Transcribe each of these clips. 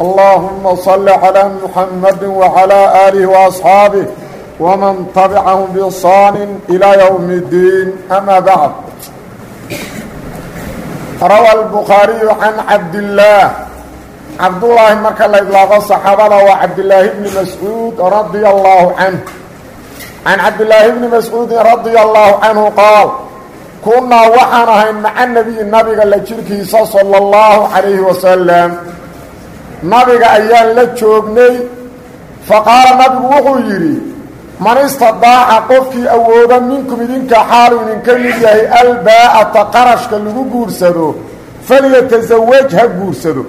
اللهم صل على محمد وعلى آله وأصحابه ومن تبعهم بإحسان إلى يوم الدين أما بعد روى البخاري عن عبد الله عبد الله مركا الله إطلاق الصحابة وعبد الله بن مسعود رضي الله عنه عن عبد الله بن مسعود رضي الله عنه قال كنا وحنها مع النبي النبي لجركي صلى الله عليه وسلم nabiga ayaan la joognay. Faqaala nabigu wuxuu yidhi man istadaaca qofkii awooda minkum idinka xaalu idinka mid yahay albaa'ata qarashka lagu guursado falyatasawaj ha guursado.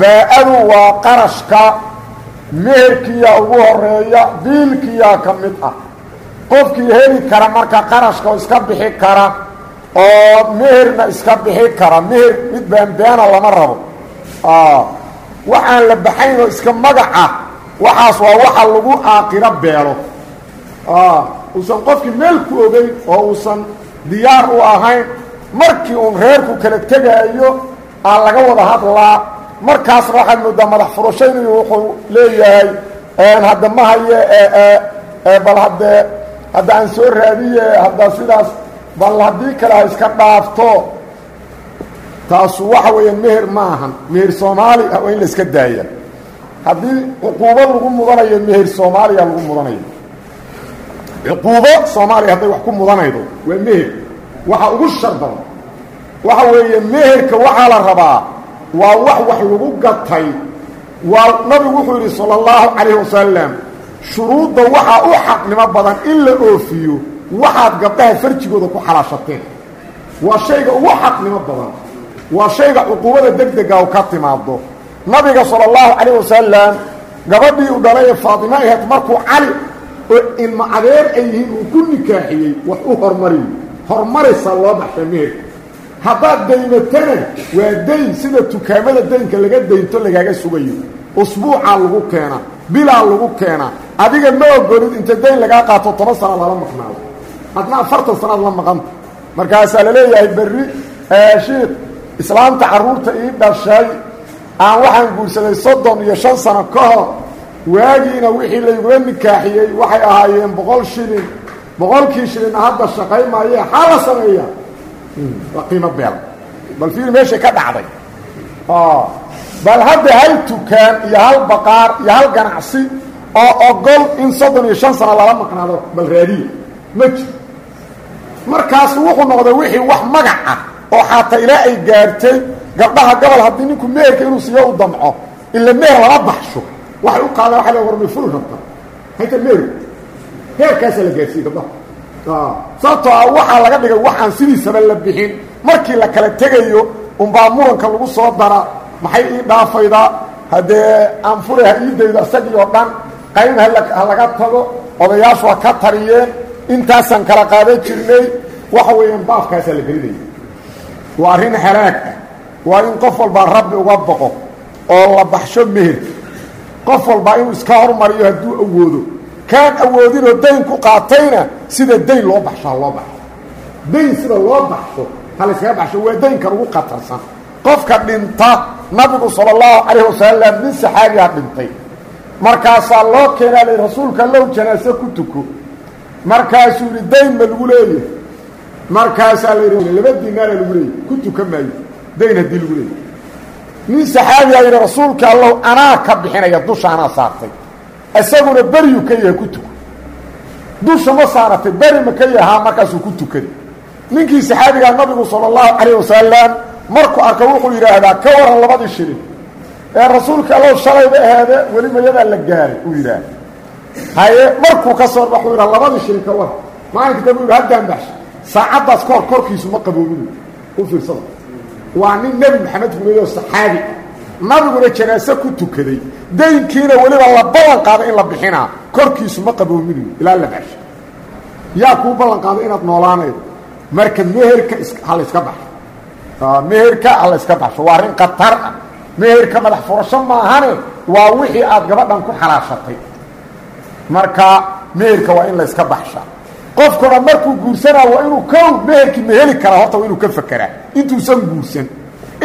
Baa-adu waa qarashka meherkiya ugu horreeya biilkiyaa ka mid ah. Qofkii heli kara marka qarashka iska bixi kara oo meherna iska bixi kara meher mid baanbaana lama rabo waxaan la baxayn oo iska magaca waxaas waa waxa lagu aaqiro beelo. Uusan qofkii meel ku ogeyn oo uusan diyaar u ahayn markii uun reerku kala tegaayo aan laga wada hadlaa. Markaasna waxaad moodaa madax furashaynayu wuxuu leeyahay hadda ma haye bal haddee hadda aan soo raadiye hadda sidaas bal haddii kale ha iska dhaafto taasu waxa weeya meher ma ahan meher soomaali ah waa in la iska daaya. Haddii cuquubo lagu mudanayo meher soomaaliya lagu mudanayo. Cuquubo soomaaliya hadday wax ku mudanaydo waa meher waxa ugu shar waxa weeye meherka waxaa la rabaa waa wax wax lagu gatay. Waa nabigu wuxuu yidhi sala allahu calayhi wasalam shuruudda waxaa u xaqnimo badan in la oofiyo waxaad gabdhaha farjigooda ku xalaashateen. Waa shayga ugu xaqnimo badan waa shayga cuquubada degdega u ka timaado nabiga sala allahu calayh wasalam gabadhii u dhalay ee faatimo ahayd markuu cali oo ilmo adeer ay yihiin uu ku nikaaxiyey wax u hormariyo hormaraysaa loo baxsha meherka haddaad daymatana waa dayn sida tukaamada daynka laga daynto lagaaga sugayo. Usbuucaa lagu keenaa bilaa lagu keenaa adiga ma ogolid inta dayn lagaa qaato toban sana lala maqnaado. Adna afartan sanaad la maqanta. Markaasaa la leeyahay berri shiikh islaamta carruurta ii dhashay aan waxaan guursaday soddon iyo shan sano ka hor waagiina wixii laygula nikaaxiyey waxay ahaayeen boqol shilin boqolkii shilinna hadda shaqay maayee xaa la sameeyaa waa qiimo beel. Bal fiir meeshay ka dhacday. Bal hadda hal tukaan iyo hal baqaar iyo hal ganacsi oo ogol in soddon iyo shan sano lala maqnaado bal raadiya ma jiro. Markaas wuxuu noqday wixii wax magac ah oo xataa ilaa ay gaartay gabdhaha gobol haddii ninku meherka inuu siiyo u damco ila meher lama baxsho. Waxay u qaadaan waa la warmay furi rabta. Hayta meher heerkaasaa la gaarsiiyey gabdhaha. Sababtoo ah waxaa laga dhigay waxaan sidiisaba la bixin. Markii la kala tegayo unbaa muranka lagu soo dara maxay ii dhaafaydaa haddee aan furi ha ii daydo isagii oo dhan qayb ha laga tago odayaashu ha ka tariyeen intaasaan kala qaadan jirnay waxa weeyaan baafkaasaa la gelinaya waa arrin halaag ah waa in qof walbaa rabbi uga boqo oo la baxsho meherka qof walbaa inuu iska hormariyo hadduu awoodo. Kaan awoodinoo dayn ku qaatayna sida dayn loo baxsho ha loo baxsho. Dayn sida loo baxsho ha layskaga baxsho waa daynkan ugu khatarsan. Qofka dhinta nabigu sala allahu calayh wasalam nin saxaabiha dhintay. Markaasaa loo keenaa la rasuulka low janaase ku tuko. Markaasuu yidhi dayn ma lagu leeyahay markaasaa la yidhi laba dinaara lagu leeyay ku tuka maayo dayn lagu leeyay. Nin saxaabiyaa yidhi rasuulka allow anaa ka bixinaya dusha saartay. Isaguna beryu ka yahay ku dusha ma saaratay beri ma ka yahaa markaasuu ku tukaday ninkii saxaabigaa nabigu sala allahu calayh markuu arko wuxuu yidhaahdaa ka waran labadii shilin. Ee rasuulka allow shalayba ahaade weli mayadaa la gaaray uu yidhaah haye markuu ka soo baxuu yidhaha labadii shilin ka war maalinka dambe u yidhi haddaan saacaddaas kahor korkiisu ma qaboobin u fiirsada. Waa nin nebi maxamed rumeeyoo saxaabi. Nabiguna janaaso ku tukaday. Daynkiina weliba la ballan qaaday in la bixinaa korkiisu ma qaboominayo ilaa la baasha yaa kuu ballan qaaday inaad noolaanaydo marka meherka ha layska baxo meherka ha layska baxsho waa arrin khatar ah. Meherka madax furasho maahane waa wixii aad gabadhan ku xalaashatay. Marka meherka waa in layska baxshaa qofkuna markuu guursanaa waa inuu kow meherkii ma heli karaa horta waa inuu ka fekeraa intuusan guursan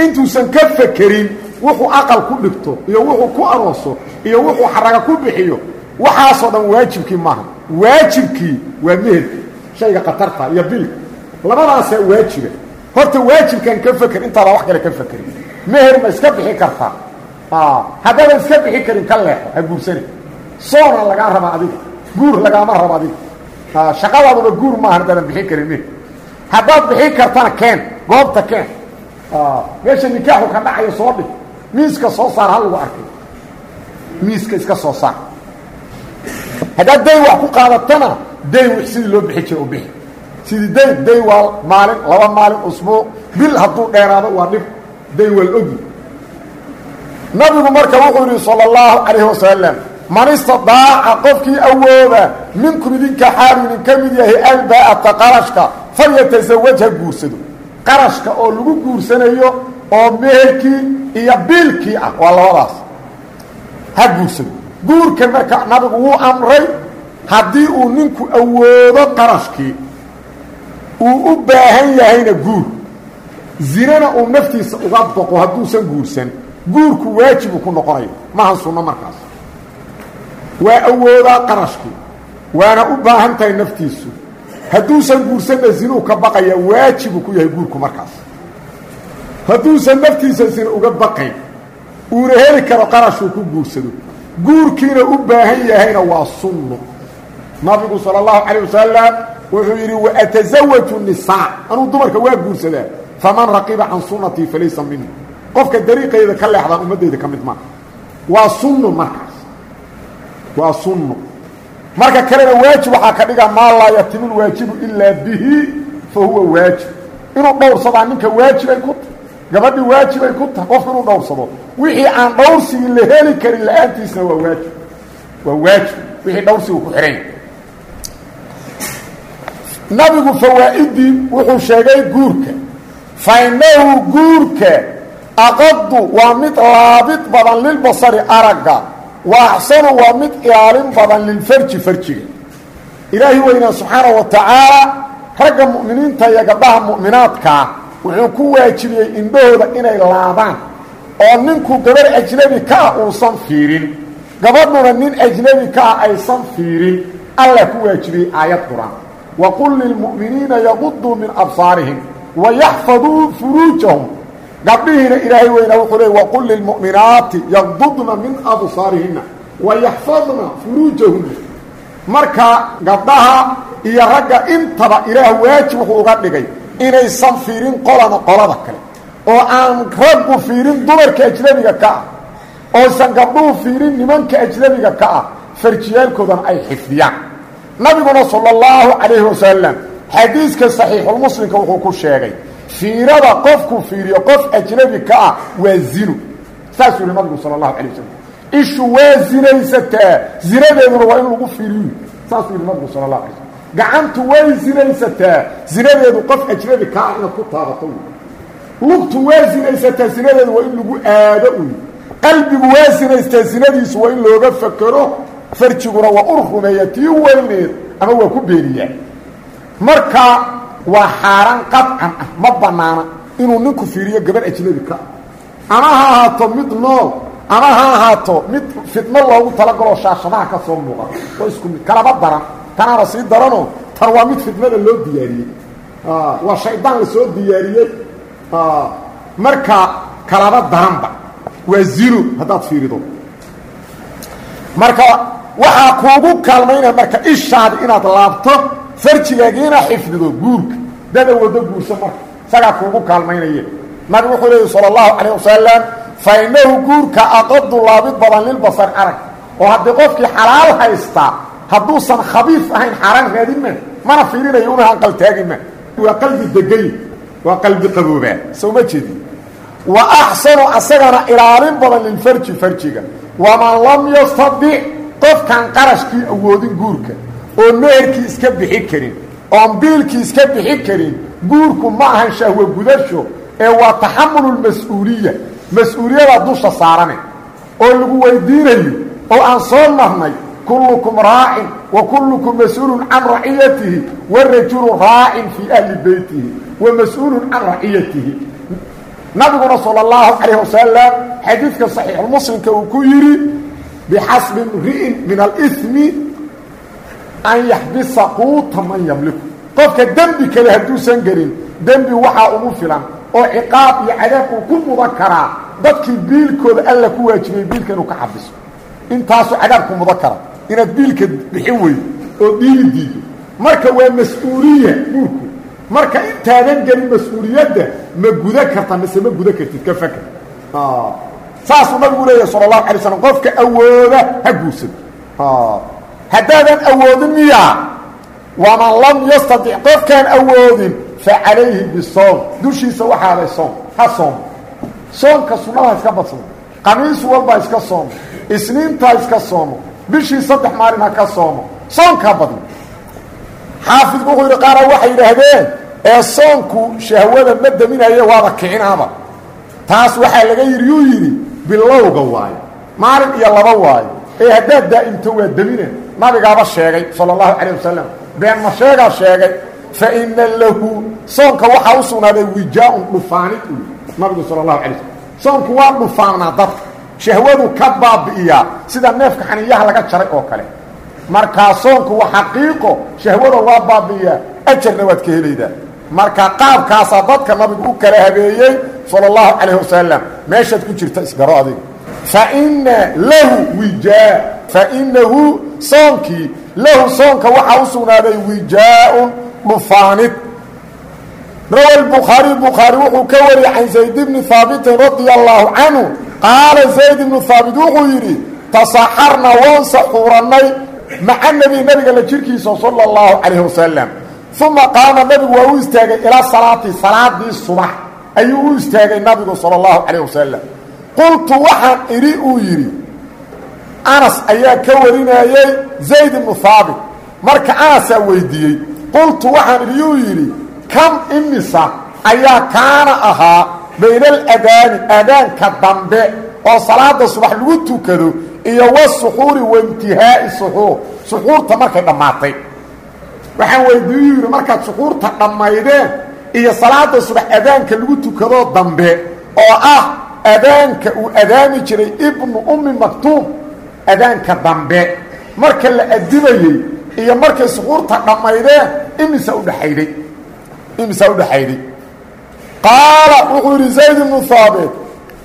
intuusan ka fekerin wuxuu aqal ku dhigto iyo wuxuu ku arooso iyo wuxuu xaraga ku bixiyo waxaasoo dhan waajibkii maaha. Waajibkii waa meherka shayga khatarta iyo bilka labadaasaa waajiba. Horta waajibkan ka feker intaadaa wax kale ka fekerin meher ma iska bixi kartaa haddaadan iska bixi karin ka leexo ha guursani. Soona lagaa rabaa adiga. Guur lagaama rabo adiga shaqadaaduba guur maaha haddaadan bixin karin meher haddaad bixin kartana keen goobta keen. Meesha nikaaxu ka dhacayo soo dhig. Miiska soo saar ha lagu arkay. Miiska iska soo saar. Haddaad dayn wax ku qaadatana dayn w sidii loo bixi jira u bixi. Sidii dayn dayn waa maalin laba maalin usbuuc bil hadduu dheeraado waa dhib. Dayn waa la ogi. Nabigu marka wuxuu yidhi salى اllahu calayh wasalam man istadaaca qofkii awooda minkum idinka xaalu idin ka mid yahay albaa'ata qarashka falyataزawaj ha guursado. Qarashka oo lagu guursanayo oo meherkii iyo biilkii ah waa labadaas. Ha guursado. Guurka marka nabigu wuu amray haddii uu ninku awoodo qarashkii uu u baahan yahayna guur. Zinana uu naftiisa uga boqo hadduusan guursan guurku waajibu ku noqonayo. Mahan sunno markaas waa awoodaa qarashku. Waana u baahan tahay naftiisu. Hadduusan guursanna zinuu ka baqaya waajibu ku yahay guurku markaas. Hadduusan naftiisa zina uga baqayn uuna heli karo qarashuu ku guursado. Guurkiina u baahan yahayna waa sunnu. Nabigu sala allahu calayh wasalam wuxuu yidhi waatasawaju nisaa. Anuu dumarka waa guursadaa. Faman raqiba can sunnatii falaysa minhu. Qofka dariiqayda ka leexdaan ummaddayda ka mid maaha waa sunnu markaas waa sunno. Marka kalena waajib waxaa ka dhiga maa laa yatimu lwaajibu ilaa bihi fa huwa waajib. Inuu dhowrsadaa ninka waajibay ku tahay gabadhii waajibay ku tahay qofku inuu dhowrsado. Wixii aan dhowrsigii la heli karin la'aantiisna waa waajib. Waa waajib. Wixii dhowrsigu ku xihan yahay. Nabigu fawaa'idii wuxuu sheegay guurka. Fa innahu guurka aqadu waa mid laabid badan lilbasari aragga wa axsanu waa mid ilaalin badan lilfarji farjiga. Ilaahi weynaa subxaanahu wa tacaala ragga mu'miniinta iyo gabdhaha mu'minaadkaa wuxuu ku waajibiyey indhahooda inay laabaan. Oo ninku gabarh ajnebi ka ah uusan fiirin gabadhuna nin ajnebi ka ah aysan fiirin allah ku waajibiyey aayad qur'aan. Waqul lilmu'miniina yaquduu min absaarihim wayaxfaduu furuujahum gabdhihiina ilaahay weynaa wuxuu leey waqul lilmu'minaati yaqdudna min absaarihina wayaxfadna furuujahunna. Marka gabdhaha iyo ragga intaba ilaah waajib wuxuu uga dhigay inaysan fiirin qolana qolada kale. Oo aan raggu fiirin dumarka ajnebiga ka ah oosan gabdhuhu fiirin nimanka ajnebiga ka ah farjiyaalkoodana ay xifdiyaan. Nabiguna sala allahu calayhi wasalam xadiiska saxiixulmuslimka wuxuu ku sheegay fiirada qofku fiiriyo qof ajnebi ka ah waa zinu. Saasuu yihi nabigu sala allahu calay wasalam ishu waa zinaysataa. Zinadeeduna waa in lagu fiiriyo. Saasuu yihi nabigu sala allahu alay gacantu way zinaysataa. Zinadeedu qof ajnebi ka ah inaad ku taabato lugtu waa zinaysataa. Zinadeedu waa in lagu aado uy qalbigu waa zinaystaa. Zinadiisu waa in looga fakero farjiguna waa ur rumeeya. Tii weyneed. Ama waa ku beeniyaa marka waa xaaraan qadcan ah ma bannaana inuu ninku fiiriyo gabarh ajnebi ka. Ama ha ahaato mid nool ama ha ahaato mid fidno loogu talagaloo shaashadaha ka soo muuqa oo isku mid kalaba daran. Tanaana sii daranoo tan waa mid fidnada loo diyaariyey. Waa shaydaan la soo diyaariyey. Marka kalaba daranba. Waa zino haddaad fiirido. Marka waxaa kuugu kaalmaynaya marka ishaadi inaad laabto farjigaagiina xifdido guurka. Dada wado guurso marka. Isagaa kuugu kaalmaynaya nabigu wuxuu leeyi sala allahu calayh wasalam fa innahu guurka aqadu laabid badan lilbasar arag. Oo haddii qofkii xalaal haystaa hadduusan khabiif ahayn xaaraan raadin ma mana fiirinayo una hanqaltaagin ma waa qalbi degay waa qalbi qaboobaa soo ma jeedin. Wa axsanu asagana ilaalin badan lilfarji farjiga. Waman lam yastadic qofkaan qarashkii awoodin guurka oo meherkii iska bixi karin oon biilkii iska bixi karin guurku ma ahan shahwo gudasho ee waa taxamululmas-uuliya mas'uuliyada dusha saarane oo lagu weydiinayo oo aan soo marnay kullukum raacin wa kullukum mas'uulun can raciyatihi warajulu raacin fii ahli beytihi wa mas'uulun can raciyatihi. Nabiguna sala allahu calayh wasalam xadiidka saxiixulmuslimka uu ku yidhi bixasbi mri'in min alimi an yaxbisa quuta man yamliku. Qofka dembi kale hadduusan gelin dembi waxaa ugu filan oo ciqaab iyo cadaab uu ku mudan karaa dadkii biilkooda alla ku waajibiyey biilka inuu ka xabiso. Intaasuu cadaabku mudan kara inaad biilka bixin weydo oo dhiili diido. Marka waa mas'uuliya guurku marka intaadan gelin mas'uuliyadda ma guda karta mise ma guda kartid ka fakr saasuu nabigu leeyahy sala allahu alay slam qofka awooda ha guursado haddaadan awoodin miyaa waman lam yastadic qofkaan awoodin fa calayhi bisoom. Dushiisa waxaaday soom ha soom. Soomka sunnada iska badsado qamiis walba iska soomo isniintaa iska soomo bishii saddex maalin ha ka soomo soonkaa badno xaafidku wuxuu yidhi qaara waxay yidhaahdeen ee soonku shahwada ma daminayo waaba kicinaaba. Taas waxaa laga yidhi yuu yidhi bilowga waayo maalin iyo laba waayo. Ee haddaad daa'imto waa nabigaaba sheegay sala allahu calayh wasalam been ma sheegaa sheegay fa ina lahu soonka waxaa u sugnaaday wijaa-un dhufaanid nabigu sala allahu alay slm soonku waa dhufaanaa dadka shahwadu ka baabi'iyaa sida neefka xaniyaha laga jaray oo kale. Markaa soonku waa xaqiiqo shahwada waa baabi'iyaa ajarna waad ka helaydaa. Marka qaabkaasaa dadka nabigu u kala habeeyey sala allahu calayh wasalam meeshaad ku jirta isgaro adiga. Faina lahu wijaa fainahu soonkii lahu soonka waxaa u sugnaaday wijaa-un dhufaanid rawa lbukhaariy bukhaari wuxuu ka wariyey can zayd bni haabitin radia allaahu canhu qaala zayd ibnu haabit wuxuu yidhi tasaxarna waan saxuurannay maca nebi nabiga la jirkiisa sala allahu calayh wasalam uma qaama nabigu waa u istaagay ilaa salaati salaadii subax ayuu u istaagay nabigu sala allahu calayh wasalam qultu waxaan idhi uu yidhi anas ayaa ka warinayey zayd ibnu haabit marka anasaa weydiiyey qultu waxaan idhi uu yidhi kam imisa ayaa kaana ahaa bayna aladaani aadaanka dambe oo salaada subax lagu tukado iyo wasuxuuri waintihaa'i suxuur. Suxuurta markay dhammaatay. Waxaan weydiiyuu yidhi markaad suxuurta dhammaydeen iyo salaada subax adaanka lagu tukadoo dambe oo ah adaanka uu adaami jiray ibnu ummi maktuum adaanka dambe marka la adibayey iyo markay suxuurta dhammaydeen imisa udhaxayday imisa udhaxayday qaala wuxuu yidhi zayd ibnu haabit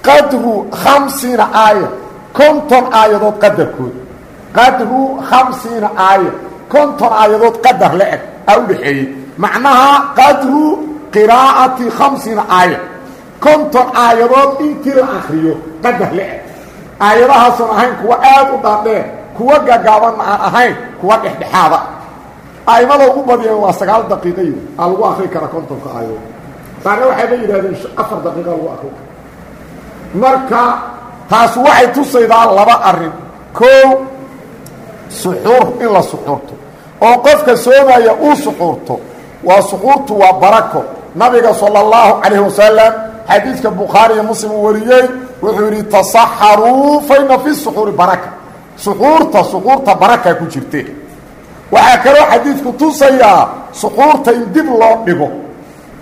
qadru khamsiina aaya konton aayadood qadarkood. Qadru khamsiina aaya konton aayadood qadar la eg aa udhaxeeyey macnaha qadru qiraa'ati khamsiina aaya konton aayadood intii la akriyo qadar la eg aayadahaasoon ahayn kuwa aad u dhaadheer kuwa gagaabanna aan ahayn kuwa dhexdhexaada. Aimada ugu badiyeen waa sagaal daqiiqa yidhi aa lagu akri kara kontonka aayadood saarna waxayba yidhahdeen afar daqiiqa lagu akri marka taas waxay tusaydaa laba arrin. Koow suxuur in la suxuurto. Oo qofka soomaya uu suxuurto. Waa suxuurtu waa barako. Nabiga sala allahu calayhi wasalam xadiidka bukhaari iyo muslim uu wariyey wuxuu yidhi tasaxaruu fayna fi suxuuri baraka. Suxuurta suxuurta barakaa ku jirte. Waxaa kaloo xadiidku tusayaa suxuurta in dib loo dhigo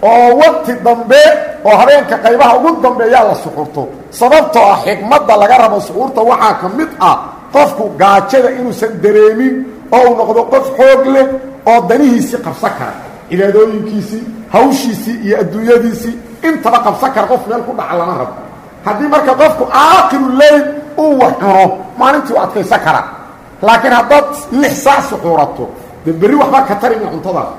oo waqti dambe oo habeenka qaybaha ugu dambeeyaa la suxuurto. Sababtoo ah xikmadda laga rabo suxuurta waxaa ka mid ah qofku gaajada inuusan dareemin oo uu noqdo qof xoog leh oo danihiisii qabsan kara. Cibaadooyinkiisii hawshiisii iyo adduunyadiisii intaba qabsan kara qof meel ku dhaca lama rabo. Haddii marka qofku aakiru leyl uu wax cuno maalintii u adkaysan karaa laakiin haddaad lix saac suxuurato dee berri waxba ka tarimi cuntadaas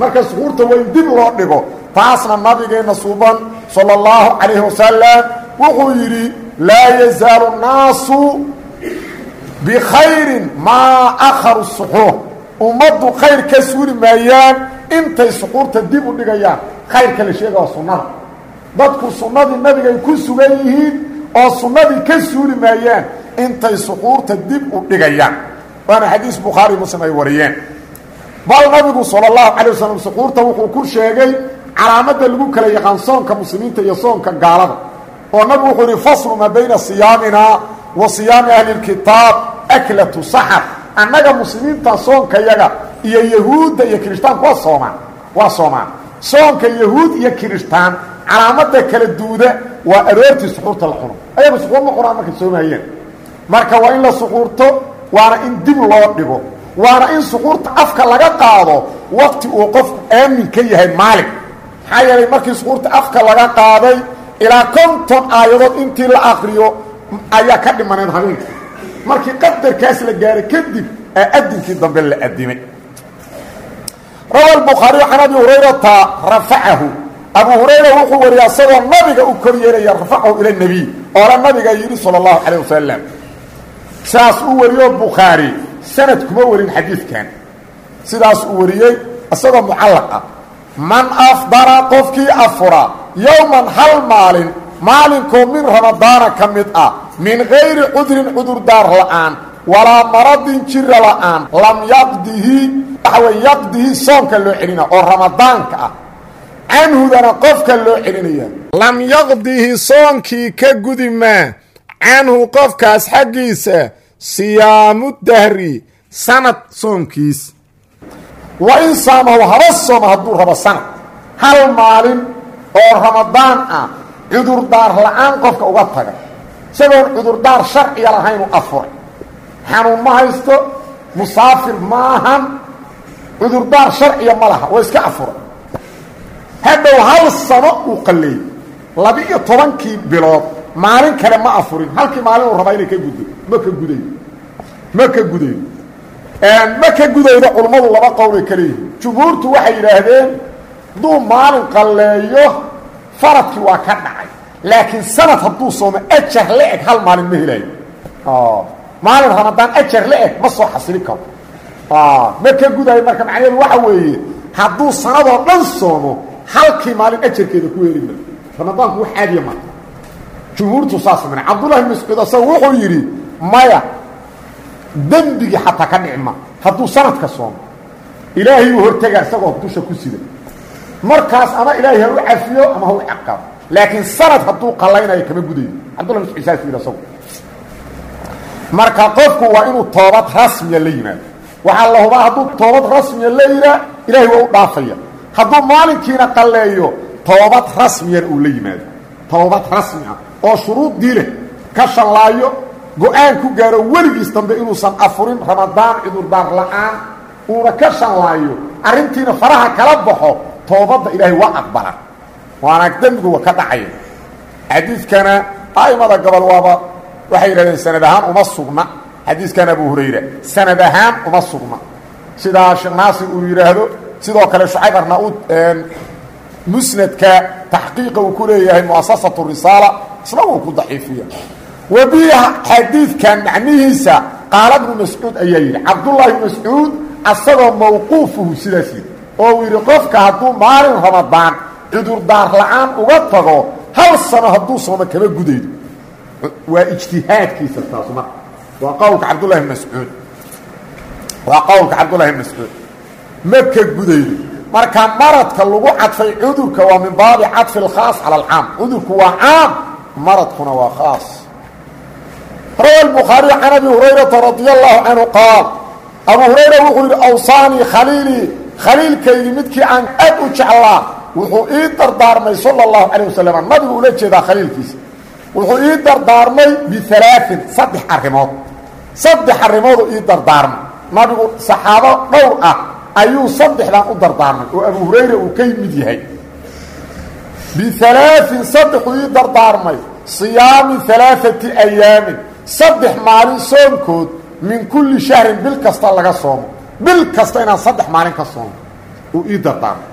marka suxuurta waa in dib loo dhigo taasna nabigeenna suuban sala allahu calayhi wasalam wuxuu yidhi laa yazaalu nnaasu bikhayrin maa akharu suxuur. Ummaddu khayr ka suuri maayaan intay suxuurta dib u dhigayaan khayrka la sheega waa dadku sunnadii nabigay ku sugan yihiin oo sunnadii ka suuli maayaan intay suquurta dib u dhigayaan. Waana xadiis bukhaari muslim ay wariyeen. Bal nabigu sala allahu calay wasalam suquurta wuxuu ku sheegay calaamadda lagu kala yaqaan soonka muslimiinta iyo soonka gaalada. Oo nabigu wuxuu yihi faslu maa bayna siyaamina wa siyaami ahli lkitaab aklatu saxar. Annaga muslimiinta soonkayaga iyo yahuudda iyo kirishtaanku waa soomaan waa soomaan. Soonka yahuud iyo kirishtaan calaamada kala duuda waa aroortii suquurta la cuno. Ayaga suquur ma cunaan markay soomaayeen. Marka waa in la suquurto waana in dib loo dhigo. Waana in suquurta afka laga qaado waqti uu qofku aamin ka yahay maalin. Maxaa yeelay markii suquurta afka laga qaaday ilaa konton aayadood intii la akriyo ayaa ka dhimaneed habeenka markii qadarkaas la gaaray kadib aa adinkii dambe la adimay rawa bukhaariy can abi hurayrata rafacahu abu hurayra wuxuu wariyay asagoo nabiga u kor yeelaya rafacahu ila nebiy oola nabiga yidhi sala allahu calayh wasalam saas uu wariyo bukhaari sanad kuma warin xadiidkan. Sidaas uu wariyey isagoo mucallaq ah man afdara qofkii afura yowman hal maalin maalinkoo min ramadaana ka mid ah min gayri cudrin cudurdaar la'aan walaa maradin jira la'aan lam yaqdihi waxawy yaqdihi soonka loo celina oo ramadaanka ah canhudana qofka loo celinaya. Lam yaqdihi soonkii ka gudi maa canhu qofkaas xaggiisa siyaamu dahri sanad soonkiis. Wa in saamahu haba sooma hadduu rabo sanad. Hal maalin oo ramadaan ah cudurdaar la'aan qofka uga taga. Isagoon cudurdaar sharciga lahayn u afuray. Xanuun ma haysto musaafir maahan cudurdaar sharciya ma laha waa iska afuray hadhow hal sano uu qalleeyey laba-iyo tobankii bilood maalin kale ma afurin. Halkii maalin uu rabaa inay ka guddo ma ka gudayo ma ka gudayo ma ka gudaydo culummadu laba qowlay ka leeyihiin. Jumhuurtu waxay yidhaahdeen hadduu maalin qalleeyo faradkii waa ka dhacay. Laakiin sanad hadduu soomo ajar la eg hal maalin ma helayo maalin ramadaan ajar la eg ma soo xasili karo. Ma ka gudayo marka macnaheedu waxa weeye hadduu sanadoo dhan soomo halkii maalin ajarkeeda ku heli ma ramadaanku wax caadiya ma jumhuurtu saas mana cabdullahi bn mascuud asaga wuxuu yidhi maya dembigii xataa ka dhici ma. Hadduu sanadka soomo ilaahay uu hortegaa isagoo dusha ku sida. Markaas ama ilaahay ha u cafiyo ama ha u caqabo. Laakiin sanad hadduu qallaynayo kama gudayo. Cabdullah mascuud saas yidhi asagu. Marka qofku waa inuu toobad rasmiya la yimaado waxaa la hubaa hadduu toobad rasmiya la yihaa ilaahay waa u dhaafaya hadduu maalinkiina qalleeyo toobad rasmiyan uu la yimaado. Toobad rasmi ah oo shuruuddii leh ka shallaayo go'aan ku gaaro weligiis dambe inuusan afurin ramadaan cudurdaar la'aan uuna ka shallaayo arrintiina faraha kala baxo toobadda ilaahay waa aqbala waana dembigu wa ka dhacaya xadiidkana a'imada gobol waaba waxay yidhahdeen sanad ahaan uma sugna. Xadiiskan abu hurayra sanad ahaan uma sugna. Sidaa sheekh naasir uu yidhaahdo sidoo kale shucayb arnauud musnadka taxqiiqa uu ku leeyahay muasasatu risaala isna wuu ku daciifiya. Wa bihi xadiidkan macnihiisa qaala bnu mascuud ayaa yidhi cabdullaahi mascuud asagoo mawquufuhu sidaas yidhi oo uu yidhi qofka hadduu maalin ramadaan cudurdaar la'aan uga tago hal sano hadduu soomo kama gudaydo waa ijtihaadkiisa taas marka waa qowlka cabdullahi mascuud. Waa qowlka cabdullahi bn mascuud ma ka gudaydo marka maradka lagu cadfay cudurka waa min baabi cadfi اlkhaas calى alcaam cudurku waa caam maradkuna waa khaas rawa الbukhaariي can abi hurayrata radi allahu canhu qaal abu hurayra wuxuu yidhi awsaanii khaliilii khaliilkaydii midkii aan aad u jeclaa wuxuu ii dardaarmay salى اllahu calيه wasalam nabigu ula jeedaa khaliilkiisa wuxuu ii dardaarmay bialaain saddex arrimood saddex arrimooduu ii dardaarmay nabigu saxaabo dhowr ah ayuu saddexdan u dardaarmay. oo abu hurayra uu ka mid yahay. Bialaain saddexuu ii dardaarmay. Siyaami alaaati ayaamin. Saddex maalin soonkood min kulli shahrin bil kasta laga soomo. Bil kasta inaan saddex maalin ka soomo. Uu ii dardaarmay.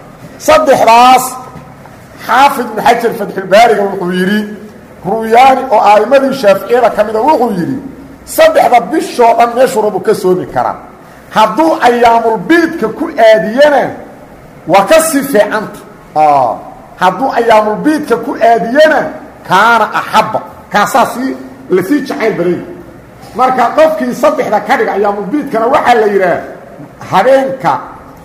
Saddexdaas xaafid ibnu xajar fatxulbaariga wuxuu yidhi ruyaani oo a'immadii shaaficiyada ka mida wuxuu yidhi saddexda bishoo dhan meeshuu rabu ka soomi karaa hadduu ayaamulbiidka ku aadiyana waa ka sii fiicanta. Hadduu ayaamulbiidka ku aadiyana kaana axabba. Kaasaa sii la sii jacayl badanya marka qofkii saddexda ka dhiga ayaamulbiidkana waxaa la yidhaah habeenka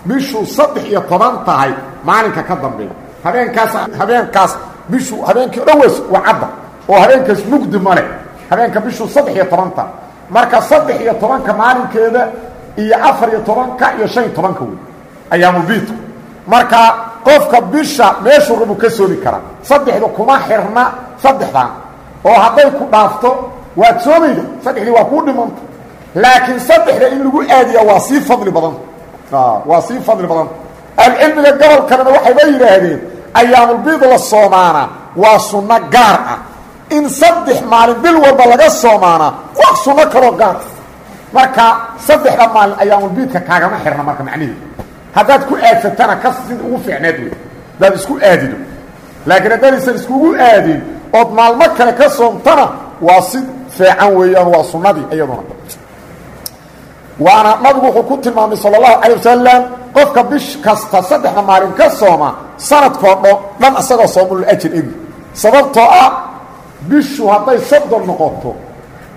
bishuu saddex iyo toban tahay maalinka ka dambeeya. Habeenkaas habeenkaas bishu habeenkii o dhan cadda oo habeenkaas mugdi ma leh. Habeenka bishuu saddex iyo toban tahay. Marka saddex iyo tobanka maalinkeeda iyo afar iyo tobanka iyo shan iyo tobanka wey ayaamulbiidku marka qofka bisha meeshuu rabu ka soomi karaa saddexdu kuma xirna saddexdan. Oo hadday ku dhaafto waad soomayda saddexdii waa kuu dhimanta laakiin saddexda in lagu aadiyaa waa sii fadli badanta waa sii fadli badanta ahlucilmiga gobolkanana waxayba yidhaahdeen ayaamulbiid la soomaana waa sunno gaar ah. In saddex maalin bil walba laga soomaanaa waa sunno kaloo gaar ah marka saddexda maalin ayaamulbiidka kaagama xirna marka macniheedu haddaad ku aadsatana ka sida ugu fiicneed wey hadaad isku aadido. Laakiin haddaysan iskugu aadin ood maalmo kale ka soomtana waa si fiican weeyaan waa sunnadii iyaduna waana nabigu wuxuu ku tilmaamay sala allahu calay wasalam qofka bish kasta saddexda maalin ka sooma sanadkoo dho dhan isagoo soomulul ajir egi. Sababtoo ah bishu hadday soddon noqoto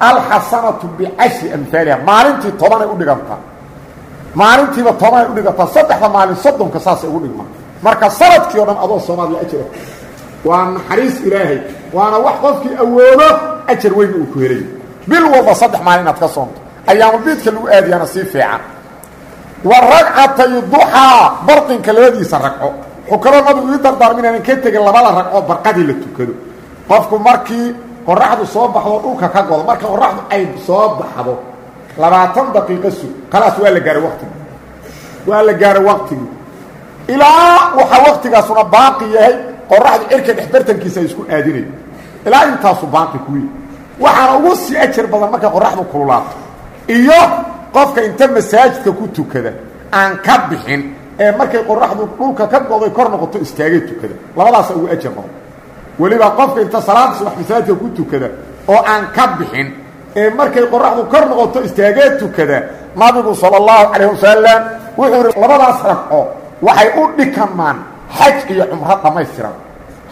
alxasanatu bicashri amhaaliha maalintii tobanay u dhigantaa maalintiiba tobanay u dhigantaa saddexda maalin soddonka saasay ugu dhigmaa marka sannadkii o dhan adoo soomaaliya ajira waa naxariis ilaahay. Waana wax qofkii awoodo ajar weyn uu ku helay. Bil walba saddex maalin inaad ka soomto ayaamulbiidka lagu aadiyaana sii fiican. Wa ragcatay duxaa barqinka labadiisa ragco wuxuu kaloo nabigu ii dardaarma inaanan ka tegin labada ragcoo barqadii la tukado. Qofku markii qoraxdu soo baxdo dhulka ka godo marka qoraxdu ay soo baxdo labaatan daqiiqo sug khalaas waa la gaaray waqtigi waa la gaaray waqtigii ilaa waxaa waqtigaasuna baaqi yahay qoraxdu cirka dhexbartankiisa isku aadinayo ilaa intaasu baaqi kuwi waxaana ugu sii ajar badan markay qoraxdu kululaato. Iyo qofka inta masaajidka ku tukada aan ka bixin ee markay qoraxdu dhulka ka goday kor noqoto istaagay tukada. Labadaasa ugu ajar badan weliba qofka inta salaada subax masaajidka ku tukada oo aan ka bixin ee markay qoraxdu kor noqoto istaagee tukada nabigu sala allahu calayh wuxuu yihi labadaas ragco waxay u dhikamaan xaj iyo cumro dhammaystiran.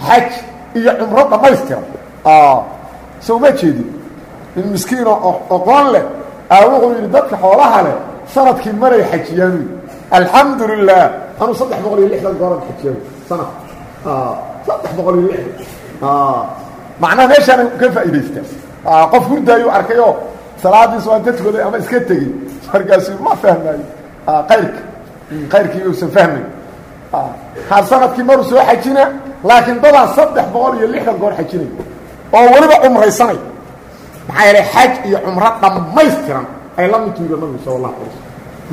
Xaj iyo cumro dhammaystiran. Soo ma jeedin in miskiino oqoon leh a wuxuu yidhi dadka xoolaha leh sannadkii maray xajiyaanu alxamdu lilah anuu saddex boqol iyo lixdan gooran xajiya sanad saddex boqol iyo lixdan macnaha meeshaana ka faa'idaystaa qof hurdaayu arkayoo salaadiis waa inta tukaday ama iska tegey. Markaasu ma fahmaayo qayrka. Qayrkii uusan fahmayn har sannadkii maruu soo xajina laakiin dadaa saddex boqol iyo lixdan goor xajinay. Oo weliba cumraysanay. Maxaa yeelay xaj iyo cumro dhammaystiran ay la mid tuuda nabigu sala allahu alay slm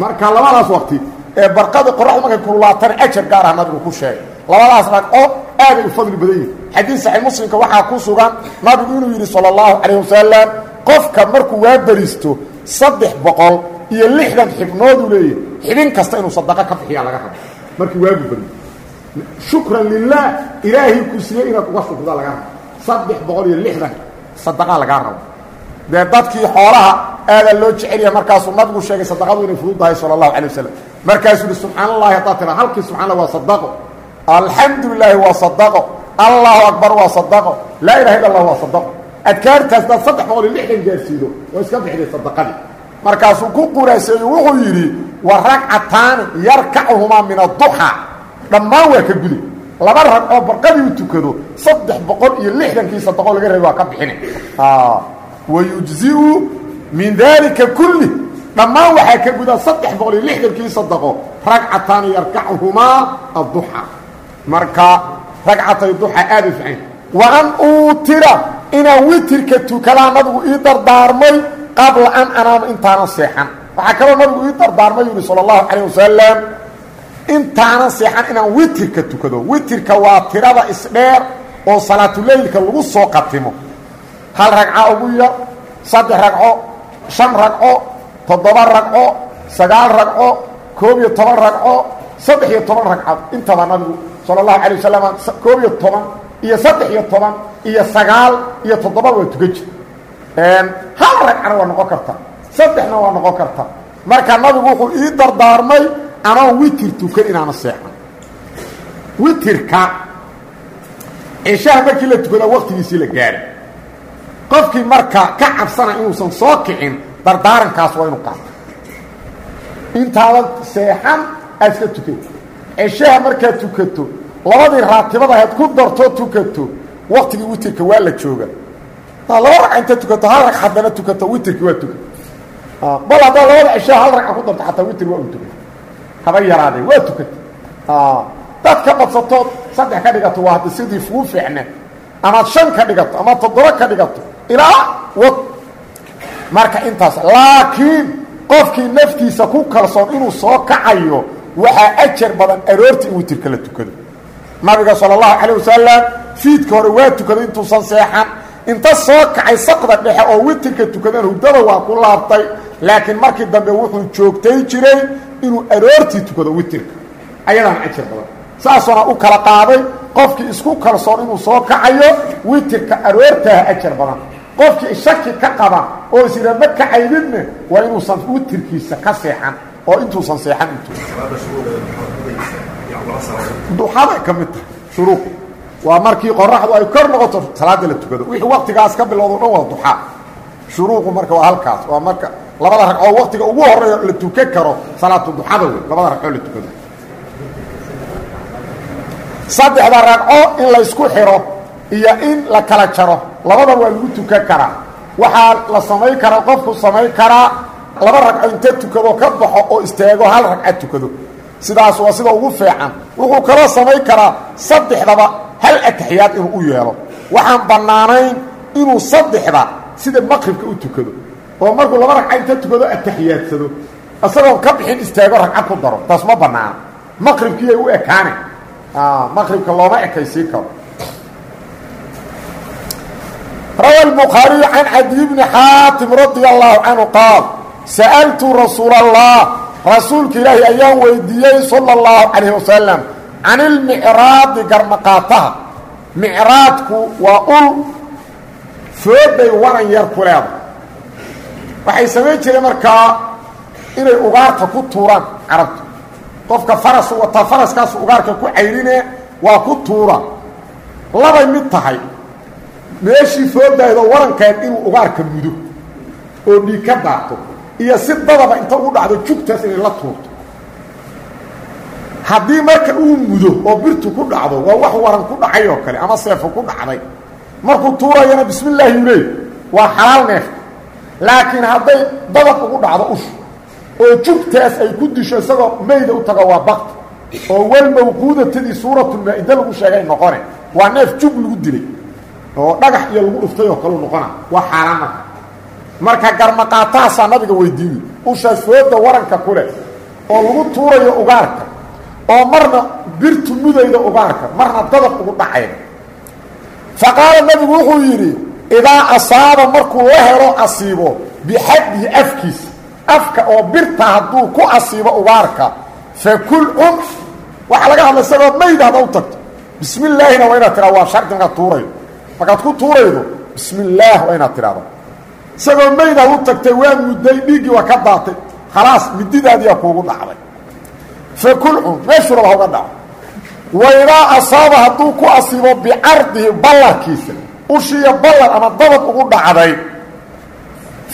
marka labadaas waqti ee barqada qoraxdu markay kululaatana ajar gaar ah nabigu ku sheegay labadaas ragco aaday u fadli badan yihiin xadiid saxiix muslimka waxaa ku sugan nabigu inuu yidhi sala allahu calayh qofka markuu waa beristo saddex boqol iyo lixdan xibnooduu leeyahy xibin kasta inuu sadaqa ka bixiyaa laga rabo. Markii waagu beriyo shukran lilah ilaahay ku siiyey inaad uga shukda laga rabo. Saddex boqol iyo lixdan sadaqaa lagaa rabo. Dee dadkii xoolaha aadaa loo jecelyaha markaasuu nabigu sheegay sadaqadu inay fududahay sala allahu calay wasalam markaasuu yihi subxaan allahi haddaad tira halkii subxan allah waa sadaqo alxamdu lilaahi waa sadaqo. Allahu akbar waa sadaqo. Laa ilaha illa allah waa sadaqo. Adkaartaas daad saddex boqol iyo lixdan gaarsiido waa iska bixday sadaqadii. Markaasuu ku quraaseeyo wuxuu yidhi wa ragcataani yarkacuhumaa min adduxa dhammaan waa ka guday laba rag oo barqadii u tukado saddex boqol iyo lixdankii sadaqo laga reebay waa ka bixina wayujziu min dalika kulli. Dhammaan waxaa ka adduxa marka ragcatay duxa aada u fiican wa an uutira inaan witirka tukadaa nabigu ii dardaarmay qabla an anaama intaanan seexan. Waxaa kaloo nabigu ii dardaarmay yidhi sala allahu calayh wasalam intaanan seexan inaan witirka tukado. Witirka waa tirada isdheer oo salaatuleylka lagu soo qatimo. Hal ragco ugu yar saddex ragco shan ragco toddoba ragco sagaal ragco koob iyo toban ragco saddex iyo toban ragco. Intaba nabigu sala allahu calay wasalam koob iyo toban iyo saddex iyo toban iyo sagaal iyo toddoba waa tukan jir hal ragcana waa noqon karta saddexna waa noqon karta. Marka nabigu wuxuu ii dardaarmay anoon witir tukan inaana seexan. Witirka ceshaha markii la tukado waqtigiisii la gaadhay qofkii marka ka cabsana inuusan soo kicin dardaarankaas waa inuu qaato. Intaadan seexan aad iska tukato ceshaha markaad tukato labadii raatibada ahayd ku dartoo tukato waqtigii witirka waa la jooga. Laba ragca inta tukato hal rag haddana tukato witirki waa tukat bal haddaa labada ceshaha hal ragca ku darto xataa witir waa u tukat haba yaraadee waa tukata dad ka badsatood saddex ka dhigato waa hadda sidii fuu fiicne. Amaad shan ka dhigato ama toddoba ka dhigato. Ilaa wad. Marka intaas laakiin qofkii naftiisa ku kalsoon inuu soo kacayo waxaa ajar badan aroorta in witirka la tukado nabiga sala allahu calayh wasalam fiidka hore waa tukaday intuusan seexan. Inta soo kacay saqda dhexe oo witirka tukadan hurdada waa ku laabtay. Laakiin markii dambe wuxuu joogtay jiray inuu aroortii tukado witirka. Ayadaana ajar badan saasuna u kala qaaday qofkii isku kalsoon inuu soo kacayo witirka aroortaaha ajar badan. Qofkii shaki ka qaba oo isira ma kacaydidne waa inuusan witirkiisa ka seexan oo intuusan seexan intu duxaday ka mid tahay shuruuq waa markii qoraxdu ay kor noqoto salaada la tukado. Wixii waktigaas ka bilowdo dhan waa duxaa shuruuqu marka waa halkaas. Waa marka labada ragcoo waktiga ugu horeeyo la tukan karo salaatu duxada wey labada ragcoo la tukado. Saddexda ragco in laysku xiro iyo in la kala jaro labada waa lagu tukan karaa. Waxaa la samayn karaa qofku samayn karaa laba ragco inta tukado ka baxo oo istaago hal ragca tukado sidaas waa sida ugu fiican. Wuxuu kaloo samayn karaa saddexdaba hal ataxiyaad inuu u yeelo. Waxaan bannaanayn inuu saddexda sida maqribka u tukado. Oo markuu laba ragca inta tukado atixiyaadsado isagoon ka bixin istaago ragcad ku daro. Taas ma bannaana maqribkiiyay u ekaane. Maqribka looma ekaysii karo. Rawa الbukhaariyu can cadiy bni xaatim radia allahu canhu qaal sa'altu rasuul allah rasuulka ilaahi ayaan weydiiyey salى اllahu calayh wasalam can ilmicraadi garmaqaataha. Micraadku waa ul fooday waran yar ku leeda waxay samayn jireen markaa inay ugaarta ku tuuraan carabtu. Qofka farasu wataa faraskaasu ugaarka ku cayrine waa ku tuura. Labay mid tahay. Meeshii foodaydo warankeed inuu ugaarka mudo oo dhiig ka iyo si dadaba inta ugu dhacdo jugtaas inay la tuurto. Haddii marka uu mudo oo birtu ku dhacdo waa wax waran ku dhacay oo kale ama seefo ku dhacday. Markuu tuurayana bismi illaahi waa xalaal neefka laakiin hadday dadab ugu dhacdo ushu oo jugtaas ay ku disho isagoo mayda u tago waa bakti oo wal mawquudatadii suuratulmaa-ida lagu sheegay noqone. Waa neef jug lagu dilay oo dhagax iyo lagu dhuftay oo kaleu noqona. Waa xaaraan marka marka garmaqaatahaasaa nabiga weydiiyey ushaas fooda waranka ku leh oo lagu tuurayo ugaarka oo marna birtu mudayda ugaarka marna dadab ugu dhacayda fa qaala nabigu wuxuu yidhi idaa asaaba markuu la helo asiibo bixaddihi afkiisa afka oo birta hadduu ku asiibo ugaarka fakul cun waxaa laga hadla isagoo mayda hadda u tagto bismi illaahina waa inaad tidhahdo waa shardi markaad tuuraydo markaad ku tuuraydo bismi illaah waa inaad tidhahdo isagoo u tagtay waa mudday dhiiggii waa ka daatay. Khalaas mididaadiyaa kuugu dhacday. Fakul cun meeshuraba hauga dhaco waidaa asaaba hadduu ku asiibo bicardihi ballarkiisa ushiiyo ballar ama dabad ugu dhacday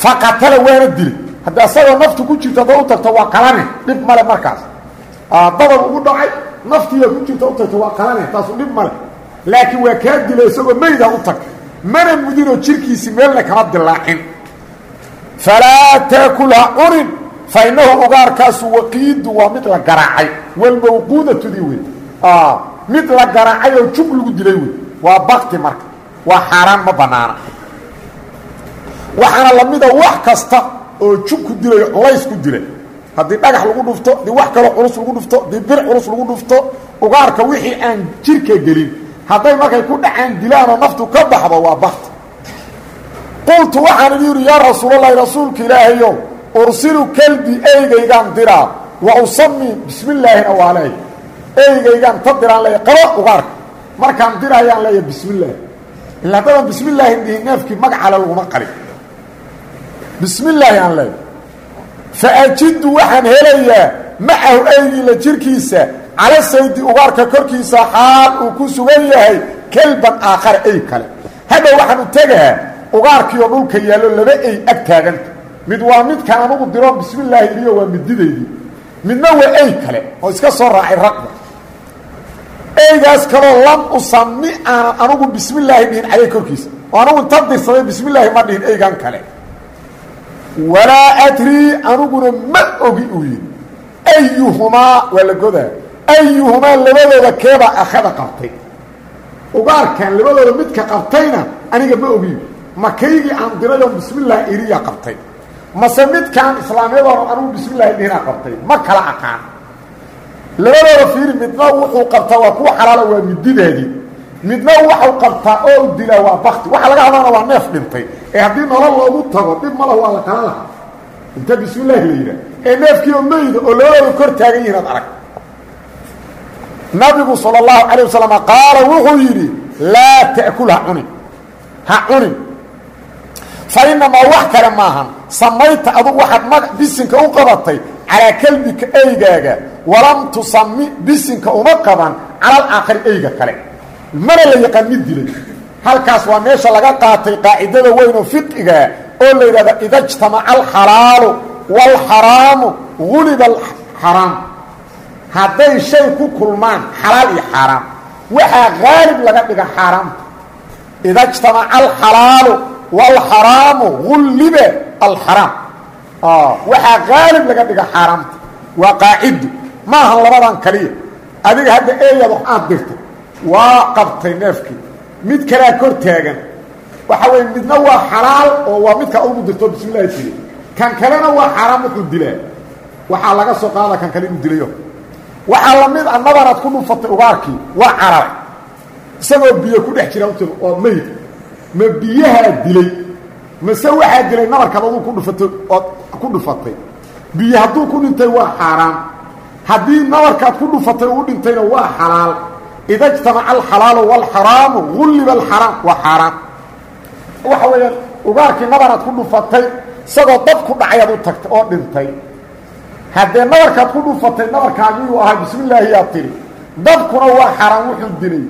faqatala waana dilay haddii asagoo naftu ku jirto u tagto waa qalane dhib male markaas. Dabad ugu dhacay naftiiya ku jirta u tagto waa qalane taasu dhib male laakiin waa kaa dilay isagoo mayda u tagta mana mudinoo jirkiisii meelna kama dilaacin falaa taakul ha cunin fa innahu ugaarkaasu waqiidu waa mid la garaacay walmawquudatudii wey mid la garaacay oo jug lagu dilay wey waa bakti marka waa xaaraan ma bannaana waxaana lamida wax kasta oo jug ku dilayo culays ku dilay haddii dhagax lagu dhufto haddii wax kaloo culus lagu dhufto haddii bir culus lagu dhufto ugaarka wixii aan jirka gelin hadday markay ku dhacaan dilaanoo naftu ka baxdo waa bakti qultu waxaan idhi yidhi yaa rasuulalahi rasuulka ilaahayow ursilu kelbi eygaygaan diraa wa usami bismi illaahina waa leey eygaygaan ta diraan leeya qabo ugaarka markaan dirayaan leeya bismi illaahi ila haddadaan bismi illaahi dhihin neefkii magacale laguma qalin. Bismi illaahi aan leeya fa ajidu waxaan helayaa macahu eygiila jirkiisa cala saydi ugaarka korkiisa xaal uu ku sugan yahay kelban aakhara ey kale. Hadhow waxaan u tegaa ugaarkiioo dhulka yaallo laba ey ag taaganta mid waa midkaan anugu diro bismillaahi iliyo waa mididaydii midna waa ey kale oo iska soo raacay raqda. Eygaas kaloo lam usami aanan anugu bismillaahi dhihin caley korkiisa. Oo anugu inta dirsaday bismillaahi ma dhihin eygan kale. Walaa adrii aniguna ma ogi uu yidhi ayuhumaa waa la godaa. Ayuhumaa labadooda keebaa akhada qabtay. Ugaarkan labadooda midka qabtayna aniga ma ogi ma kaygii aan dirayoo bismillaahi iriya qabtay. Mase midkaan islaamyadoona anugu bismillaahi dhihinaa qabtay. Ma kala aqaan. Labadooda fiiri midna wuxuu qabtaa waa kuwa xalaala waa mididaadii midna waxau qabtaa oo dilaa waa bakti waxa laga hadlaana waa neef dhintay. Ee haddii nolol loogu tago dhib malah waa la kala laha inta bismillaahi la yidhaah ee neefkii oo mayda oo labadooda kor taagan yihiin ad arag. Nabigu sala allahu calayh wasalam qaala wuxuu yidhi laa ta'kul ha cunin. Ha cunin fa inamaa wax kale maahan samayta adugu waxaad maga bisinka u qabatay calaa kelbika eygaaga walam tusami bisinka uma qaban cala alaakhari eyga kale mana la yaqaan mid dilay halkaas waa meesha laga qaatay qaacidada weyn oo fiqiga oo la yidhahda ida jtamaca alxalaalu waalxaraamu guliba alxaraam hadday shay ku kulmaan xalaal iyo xaaraam waxaa haalib laga dhiga xaaraamta ida jtamaca alxalaalu waalxaraamu gulliba alxaraam waxaa haalib laga dhiga xaaraamta waa qaacido maahan labadan kaliya. Adiga hadda eeyad wax aad dirtay waa qabtay neefkii mid kalea kor taagan. Waxa weye midna waa xalaal oo waa midkaa ugu dirto bismillahi tiri. Kan kalena waa xaaraam wuxuu dilaa. Waxaa laga soo qaada kan kale inuu dilayo waxaa la mid a nabanaad ku dhufatay ugaarkii waa cararay isagoo biyo ku dhex jira uti oo meyd ma biyahaa dilay mase waxaa dilay nabarkaad aduu ku dhufatay ood ku dhufatay. Biyo hadduu ku dhintay waa xaaraam. Haddii nabarkaad ku dhufatay uu dhintayna waa xalaal. Ida jtamaca alxalaalu waalxaraamu gulliba alxaraam waa xaaraam. Waxa weeyaan ugaarkii nabaraad ku dhufatay isagoo dad ku dhacayaad u tagtay oo dhintay. Haddee nabarkaad ku dhufatay nabarkaagiyuu ahaa bismi illaahi yaa tiri dadkuna waa xaraam wuxuu dilay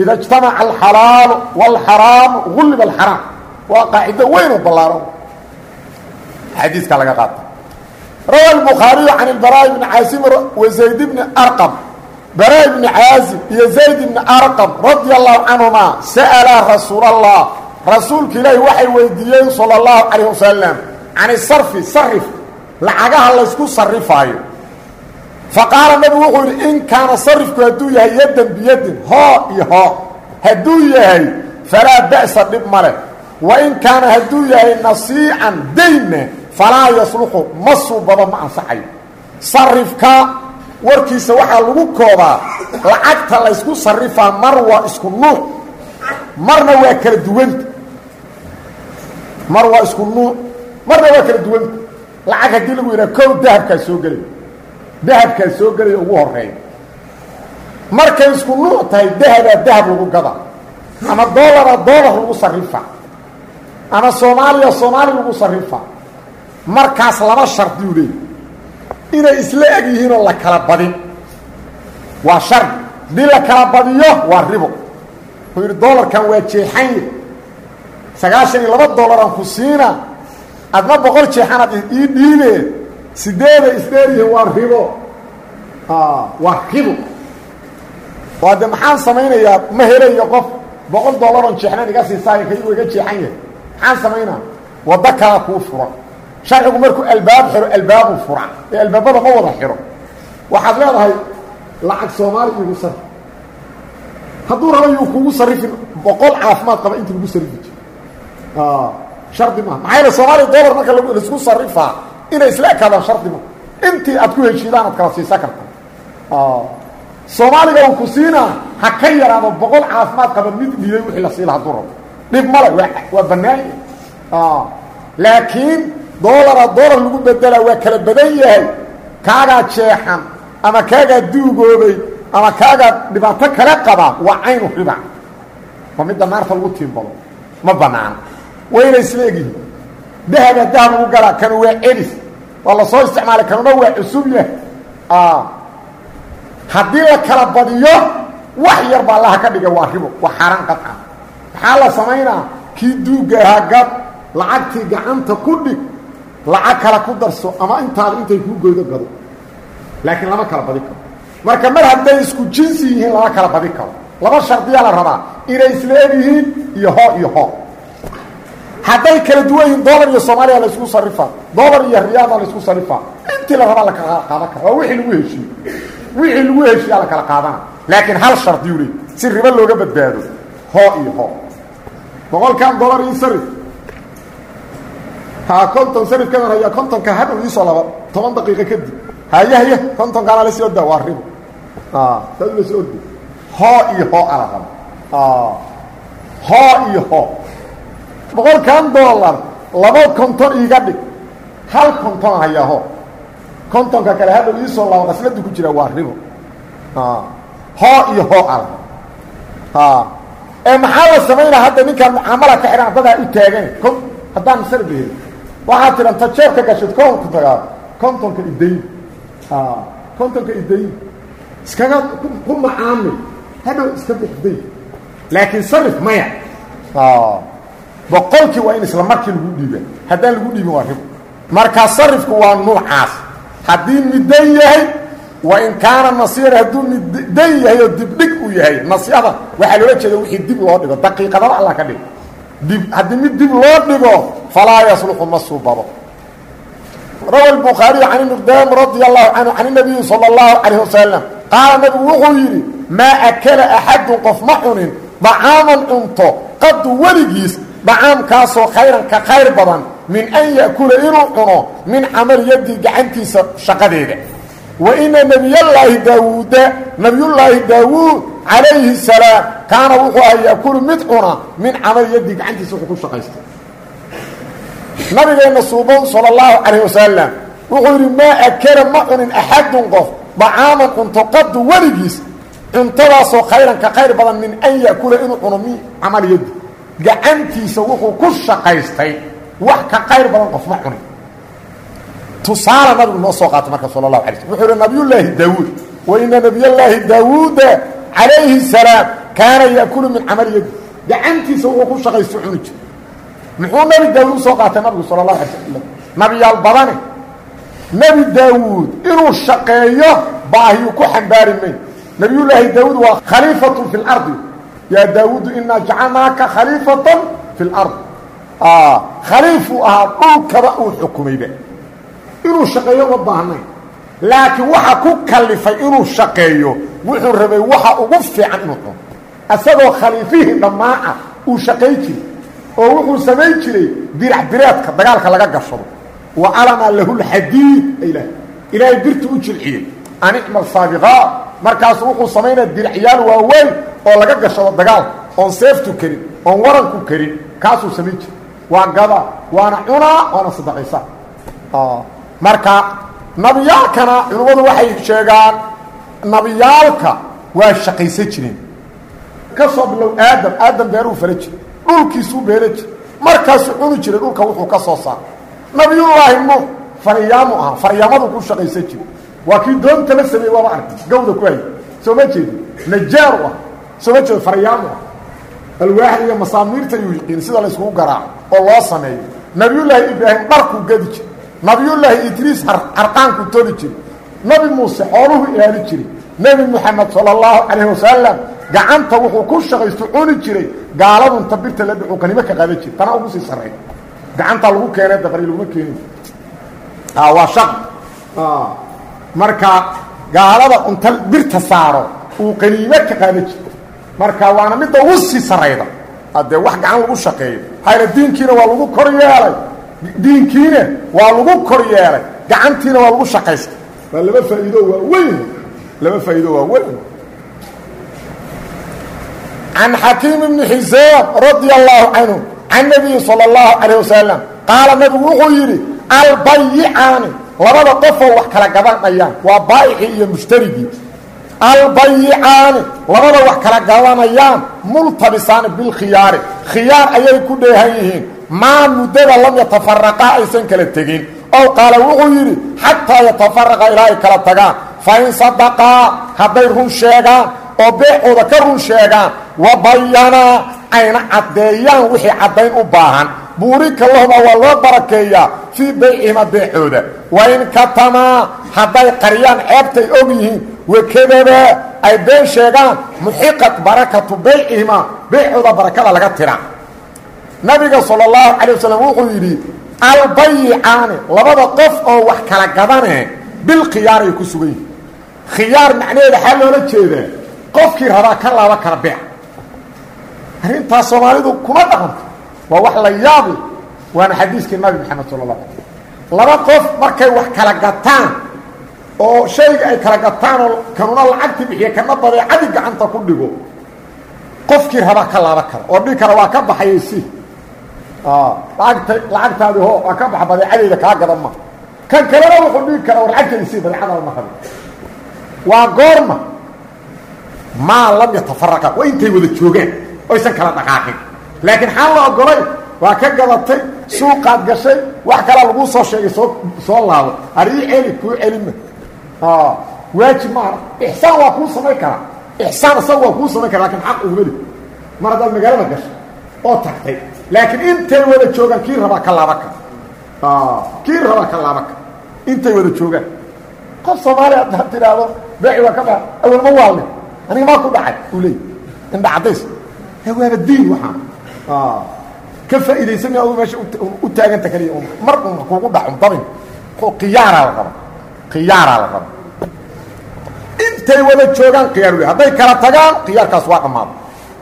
ida jtamaca alxalaalu waalxaraamu gulliba alxaraam waa qaacido weyn oo ballaaro xadiiska laga qaata rawa albukhaariyu can ilbaraa'i bni caasim wa zayd bni arqam baraa bni caazib iyo zayd bni arqam radia allahu canhuma sa'alaa rasuul allah rasuulka ilaahi waxay weydiiyeen sala allahu calayh wasalam can isarfi sarif lacagaha laysku sarifaayo fa qaala nabigu wuxuu yidhi in kaana sarifku hadduu yahay yaddan biyadin hoo iyo hoo hadduu yahay falaa ba'sa dhib male wa in kaana hadduu yahay nasiican daynna falaa yasluxu ma suubado ma ansaxayo sarifka warkiisa waxaa lagu koobaa lacagta laysku sarifaa mar waa isku nuuc marna waa kala duwanta mar waa isku nuuc marna waa kala duwanta lacag haddii lagu yidhaha kow dahabkaa soo gelaya dahabkaa soo gelaya ugu horreeya markay isku nuuc tahay dahabaa dahab lagu gada. Ama doolara doolar lagu sarifaa ama soomaaliya soomaali lagu sarifaa markaas laba shardiyuu leey inay isla eg yihiinoo la kala badin. Waa shardi haddii la kala badiyo waa ribo. Wuxuu yidhi doolarkan waa jeexanye sagaashan iyo laba doolaraan ku siina. Adna boqol jeexanaad ii dhiibee sideeday isdheeryihiin waa ribo? Waa ribo. Waa de maxaan samaynayaa? Ma helayo qof boqol dollaroon jeexnan iga siisaayo kaygu iga jeexan yahay. Maxaan samaynaa? Waddo kalaa kuu furan sharcigu markuu albaab xiro albaabu fura ee albaabada ma wada xiro. Waxaad leedahay lacag soomaali igu sarif hadduu raba yuu kugu sarifin boqol caafimaad qaba inta lagu sarifi jiro shardi maha maxaa yaele soomaaliya dollar marka la isku sarifaa inay isla ekaadaan shardi maha intii aad ku heshiidaan aad kala siisan karta. Soomaaliga uu ku siinaa ha ka yaraado boqol caafimaad qaba mid dhiyey wixii la siila hadduu rabo. Dhib male waa waa banaanya laakiin doolara doolar lagu bedelaa waa kala badan yahay. Kaagaa jeexan ama kaagaa duugoobay ama kaagaa dhibaato kale qaba waa caynu riba. Waa midda naarta lagu tiimbado ma banaano wayna isla egyihiin dahabaa dahab lagu galaa kanu waa celis waa la soo isticmaalay kanuna waa cusub yahay haddii la kala badiyo wax yar baa allaha ka dhigay waa ribo waa xaaraan qadca maxaa la samaynaa? Kii duugga ahaa gad lacagtii gacanta ku dhig lacag kale ku darso ama intaada intay kuu goydo gado. Laakiin lama kala badi karo. Marka mar hadday isku jinsi yihiin lama kala badi karo. Laba shardiyaa la rabaa inay isla eg yihiin iyo hoo iyo hoo hadday kala duwan yihiin dolar iyo soomaaliya la isku sarifaa dolar iyo riyaada la isku sarifaa intii la rabaa la kala qaadan kara waa wixii lagu heshiiyo wixii lagu heshiiyaa la kala qaadana laakiin hal shardiyu leey si ribo looga badbaado hoo iyo hoo. Boqolkan dolar io sarif ha konton sarifkadan hayaa kontonka hadhow iisoo laba toban daqiiqo kadib haya haya kontonkaana la sii ordaa waa ribo. Saas la soo orda hoo iyo hoo ala raba. Hoo iyo hoo boqolkan dollar laba konton iiga dhig. Hal konton hayaa hoo kontonka kale hadhow iisoo laba qasladu ku jira waa ribo. Hoo iyo hoo ala ee maxaa la samaynaa hadda ninkaan mucaamala ka xidhan dadaa u taagan? Kon haddaan sarbi helin waxaad tidhan ta jeebka gashad konku tagaa. Kontonka idayn kontonka idayn iskaga ku macaamil hadhow iska bixday laakiin sarif maya boqolkii waa in isla markii lagu dhiiba haddaan lagu dhiibin waa ribo marka sarifku waa nuucaas haddii middan yahay wain kaana nasiira hadduu middan yahay oo dibdhig uu yahay nasyada waxaa loola jeeda wixii dib loo dhigo daqiiqadaba alla ka dhigo dib haddii mid dib loo dhigo falaa yasluxu ma suubado rawa الbukhaariي can miqdaam radia allahu canhu can الnabiyi salى اllahu calayh wasalam qaala nabigu wuxuu yidhi maa akala axadun qof ma cunin dacaaman cunto qadu weligiis dacaamkaasoo khayran ka khayr badan min an ya'kula inuu cuno min camal yaddi gacantiisa shaqadeeda. Wa ina nebiyallaahi daawuuda nebiyullaahi daawuud calayhi salaam kaana wuxuu aha ya'kulu mid cuna min camal yaddi gacantiisa wuxuu ku shaqaystay. Nabigeenna suuban sala allahu calayh wuxuu yidhi maa akala ma cunin axadun qof dacaaman cunto qadu weligiis cuntadaasoo khayran ka khayr badan min an ya'kula inuu cuno min camal yaddi gacantiisa wuxuu ku shaqaystay wax ka qayr badan qof ma cunin tusaale nabigu noo soo qaatay marka sala allahu alay slm wuxuu uhi nabiyullaahi daawuud. Wa ina nabiyallaahi daawuuda calayhi salaam kaana ya'kulu min camali yaddi gacantiisa wuxuu ku shaqaysto cuni jir muxuu nebi daawuud u soo qaatay nabigu sala allahu alay slam nabiyaal badane nebi daawuud inuu shaqeeyo baahiyuu ku xambaari mayn. Nabiyullaahi daawuud waa khaliifatun fi lardi yaa daawuudu inaa jacalnaaka khaliifatan fi lard khaliifuu ahaa dhulkaba uu xukumayba inuu shaqeeyo uma baahnayn laakiin waxa ku kalifay inuu shaqeeyo wuxuu rabay waxa ugu fiican inuu cuno isagoo khaliifihii dhammaanah uu shaqay jiray oo wuxuu samayn jiray dirac direedka dagaalka laga gashado wa alanaa lahu lxadiid ilaah ilaahay birta u jilciyey an icmal saabiqaat markaasu wuxuu samaynaya oo laga gashado dagaalka oon seeftu karin oon waranku karin kaasuu samayn jiray. Waa gada waana cunaa waana sadaqaysa. Marka nabiyaalkana culimmadu waxay sheegaan nabiyaalka waa shaqaysan jireen ka bilow aadam aadam beeruu fala jiray dhulkiisuu beera jiray. Markaasuu cuni jiray dhulka wuxuu ka soo saaray. Nabiyullaahi nuux faryaamu ahaa faryaamaduu ku shaqaysan jiray. Waa kii doonta la sameeyey waaba arki gawda ku hay soo ma jeedi najaaru ah soo ma jeedo faryaamu ah alwaaxda iyo masaamiirta yuu yiqiin sida la yskugu garaaco oo loo sameeyo nabiyullaahi ibraahim dharkuu gadi jiray nabiyullaahi idriis harqaankuu toli jiray nebi muuse xooluhu ilaali jiray nebi moxamed sala allahu calayh wasalam gacanta wuxuu ku shaqaysto cuni jiray. Gaaladunta birta la dhuxuu kanimo ka qaadan jiray tana ugu sii sarreey gacantaa lagu keenay daqri laguma keenin. Waa shaq. Marka gaalada unta birta saaro uu qaniimo ka qaadan jiray marka waana midda ugu sii sarrayda haddee wax gacan lagu shaqeeyo hayla diinkiina waa lagu kor yeelay. Diinkiina waa lagu kor yeelay. Gacantiina waa lagu shaqaystay waa laba faa'iido waa weyn. Laba faa'iido waa weyn. Can xakiim ibni xisaam radia allahu canhu can nabiyi sala allahu calayh wasalam qaala nabigu wuxuu yidhi albayicaani labada qofoo wax kala gadanayaan waa baa'icii iyo mushtarigii albayicaani labada wax kala gadanayaan multabisaani bilkhiyaari. Khiyaar ayay ku dheehan yihiin. Maa muddada lam yatafaraqaa aysan kala tegin. Ow qaala wuxuu yidhi xataa yatafaraqa ilaa ay kala tagaan fa in sadaqaa hadday run sheegaan oo beecooda ka run sheegaan wa bayanaa ayna caddeeyaan wixii caddayn u baahan. Buurika lahuma waa loo barakeeyaa fii baycihima beecooda. Wa in katamaa hadday qariyaan ceebtay og yihiin wakadaba ay been sheegaan muxiqat barakatu baycihima beecooda barakada laga tira. Nabiga sala allahu calay wasalam wuxuu yidhi albayicaani labada qof oo wax kala gadane bilkhiyaaray ku sugan yihiin khiyaar macnaheeda xaa loola jeedaa qofkii rabaa ka laaba kala beec arrintaas soomaalidu kuma dhaqanto waa wax la yaabl waana xadiiskii nabi maxamed sala allah laba qof markay wax kala gataan oo shayga ay kala gataan oo kanuna lacagtii bixiya kana badeecadii gacanta ku dhigo. Qofkii rabaa ka laaba kara oo dhigi kara waa ka baxayay si. Lacagta lacagtaadi ho waa ka baxa badeecadeyda kaa gadan ma. Kan kalena wuxuu dhigi kara war lacagtayda si badeecadaada ma rabi waa goorma. Maa lam yatafaraqa waa intay wada joogaan oysan kala dhaqaaqin. Laakiin xaan la ogolay waa ka gadatay suuqaad gashay wax kalaa laguu soo sheegay soo soo laabo. Arii celi kuu celima waajib maaha ixsaan waa kuu samayn karaa. Ixsaan isaga waa kuu samayn kara laakiin xaq ugmeli mar haddaad magaalada gashay oo tagtay laakiin intay wada joogaan kii rabaa ka laaba ka. Kii rabaa ka laaba ka. Intay wada joogaan. Qof soomaaliya haddaad tidhaahdo beeci waa ka ba awel ma waalne aniga maa ku dhacay? Uu leey indha caddays. Waaba diin waxaan. Ka faa'iidaysan adu meesha u taaganta kaliya mar un kugu dhacun dabin. Khiyaaraa la raba khiyaaraa la raba intay wada joogaan khiyaar le hadday kala tagaan khiyaarkaas waa dhammaada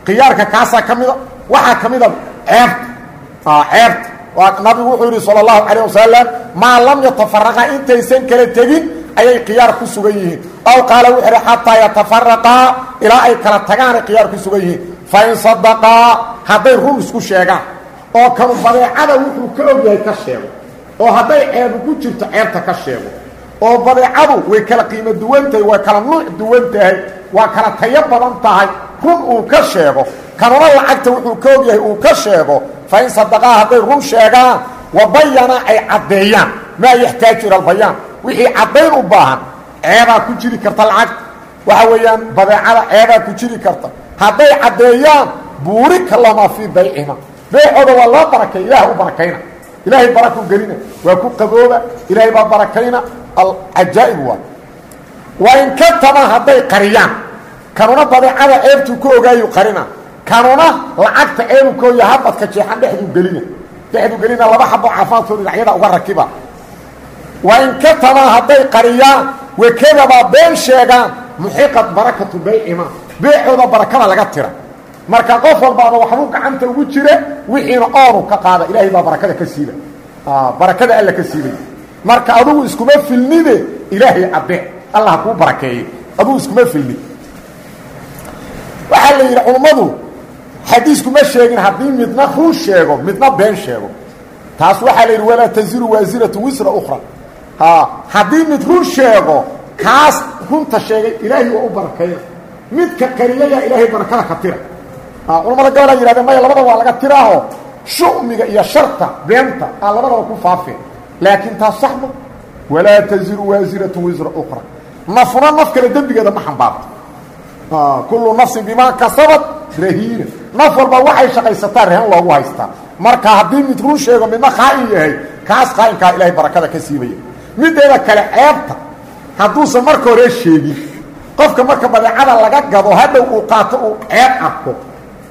khiyaarka kaasaa ka mida waxaa ka mida ceebta ceebta waa nabigu wuxuu yidhi salى الlahu عalيه wasalam maa lam yatafaraqa intaysan kala tegin ayay khiyaar ku sugan yihiin aw qaala wuxuu ihi xataa yatafaraqaa ilaa ay kala tagaanay khiyaar ku sugan yihiin fain sadaqaa hadday run isku sheegaan oo kanu badeecada wuxuu ka ogyahay ka sheego oo hadday ceebu ku jirto ceebta ka sheego oo badeecadu way kala qiimo duwan tahay way kala nuuc duwan tahay waa kala tayo badan tahay. Run uu ka sheego kanuna lacagta wuxuu ka ogyahay uu ka sheego fain sadaqaa hadday run sheegaan wa bayana ay caddeeyaan maa yaxtaaju ila albayaan wixii caddayn u baahan ceebaa ku jiri karta lacagta waxa weeyaan badeecada ceebaa ku jiri karta. Hadday caddeeyaan buurika lamaa fii baycihima beecooda waa loo barakay ilaah u barakayna ilaahay barakuu gelina waa ku qabooba. Ilaahay baa barakayna alcajaa'ib waa waa in ka taba hadday qariyaan kanuna badeecada ceebtuu ka ogaayu qarina kanuna lacagta ceebu kooya habadka jeexan dhexduu gelina dhexduu gelina laba xabo caafaadkooda dhinacyada uga rakiba. Waa in ka taba hadday qariyaan wakadabaa been sheegaan muxiqat barakatu baycima beecooda barakada laga tira. Marka qof walbaaba waxbuu gacanta ugu jira wixiina oonu ka qaada ilaahay baa barakada ka siiba barakada alla ka siibay marka adugu iskuma filnide ilaahay caddee allah kuu barakeeye. Adugu iskuma filni. Waxaa la yidhi culummadu xadiiskuma sheegin haddii midna run sheego midna been sheego. Taas waxaa la yidhi walaa taziru waasiratu wisra ukra haddii mid run sheego kaas runta sheegay ilaahay waa u barakayna midka qariyaya ilaahay barakada ka tira. Culamada gabalaa yihahdeen maya labada waa laga tiraaho. Shu'miga iyo sharta beenta a labadaba ku faafeen laakiin taas saxma walaa taziru waasiratu wisra ukra nafna naf kale dembigeeda ma xambaarto kullu nafsin bimaa kasabat rahiina naf walba waxay shaqaysataa rahan loogu haystaa marka haddii mid run sheego midna khaa'in yahay kaas khaa'inkaa ilaahay barakada ka siibaya mideeda kale ceebta hadduusan marka hore sheegin qofka marka badeecada laga gado hadhow uu qaato uu ceeb arko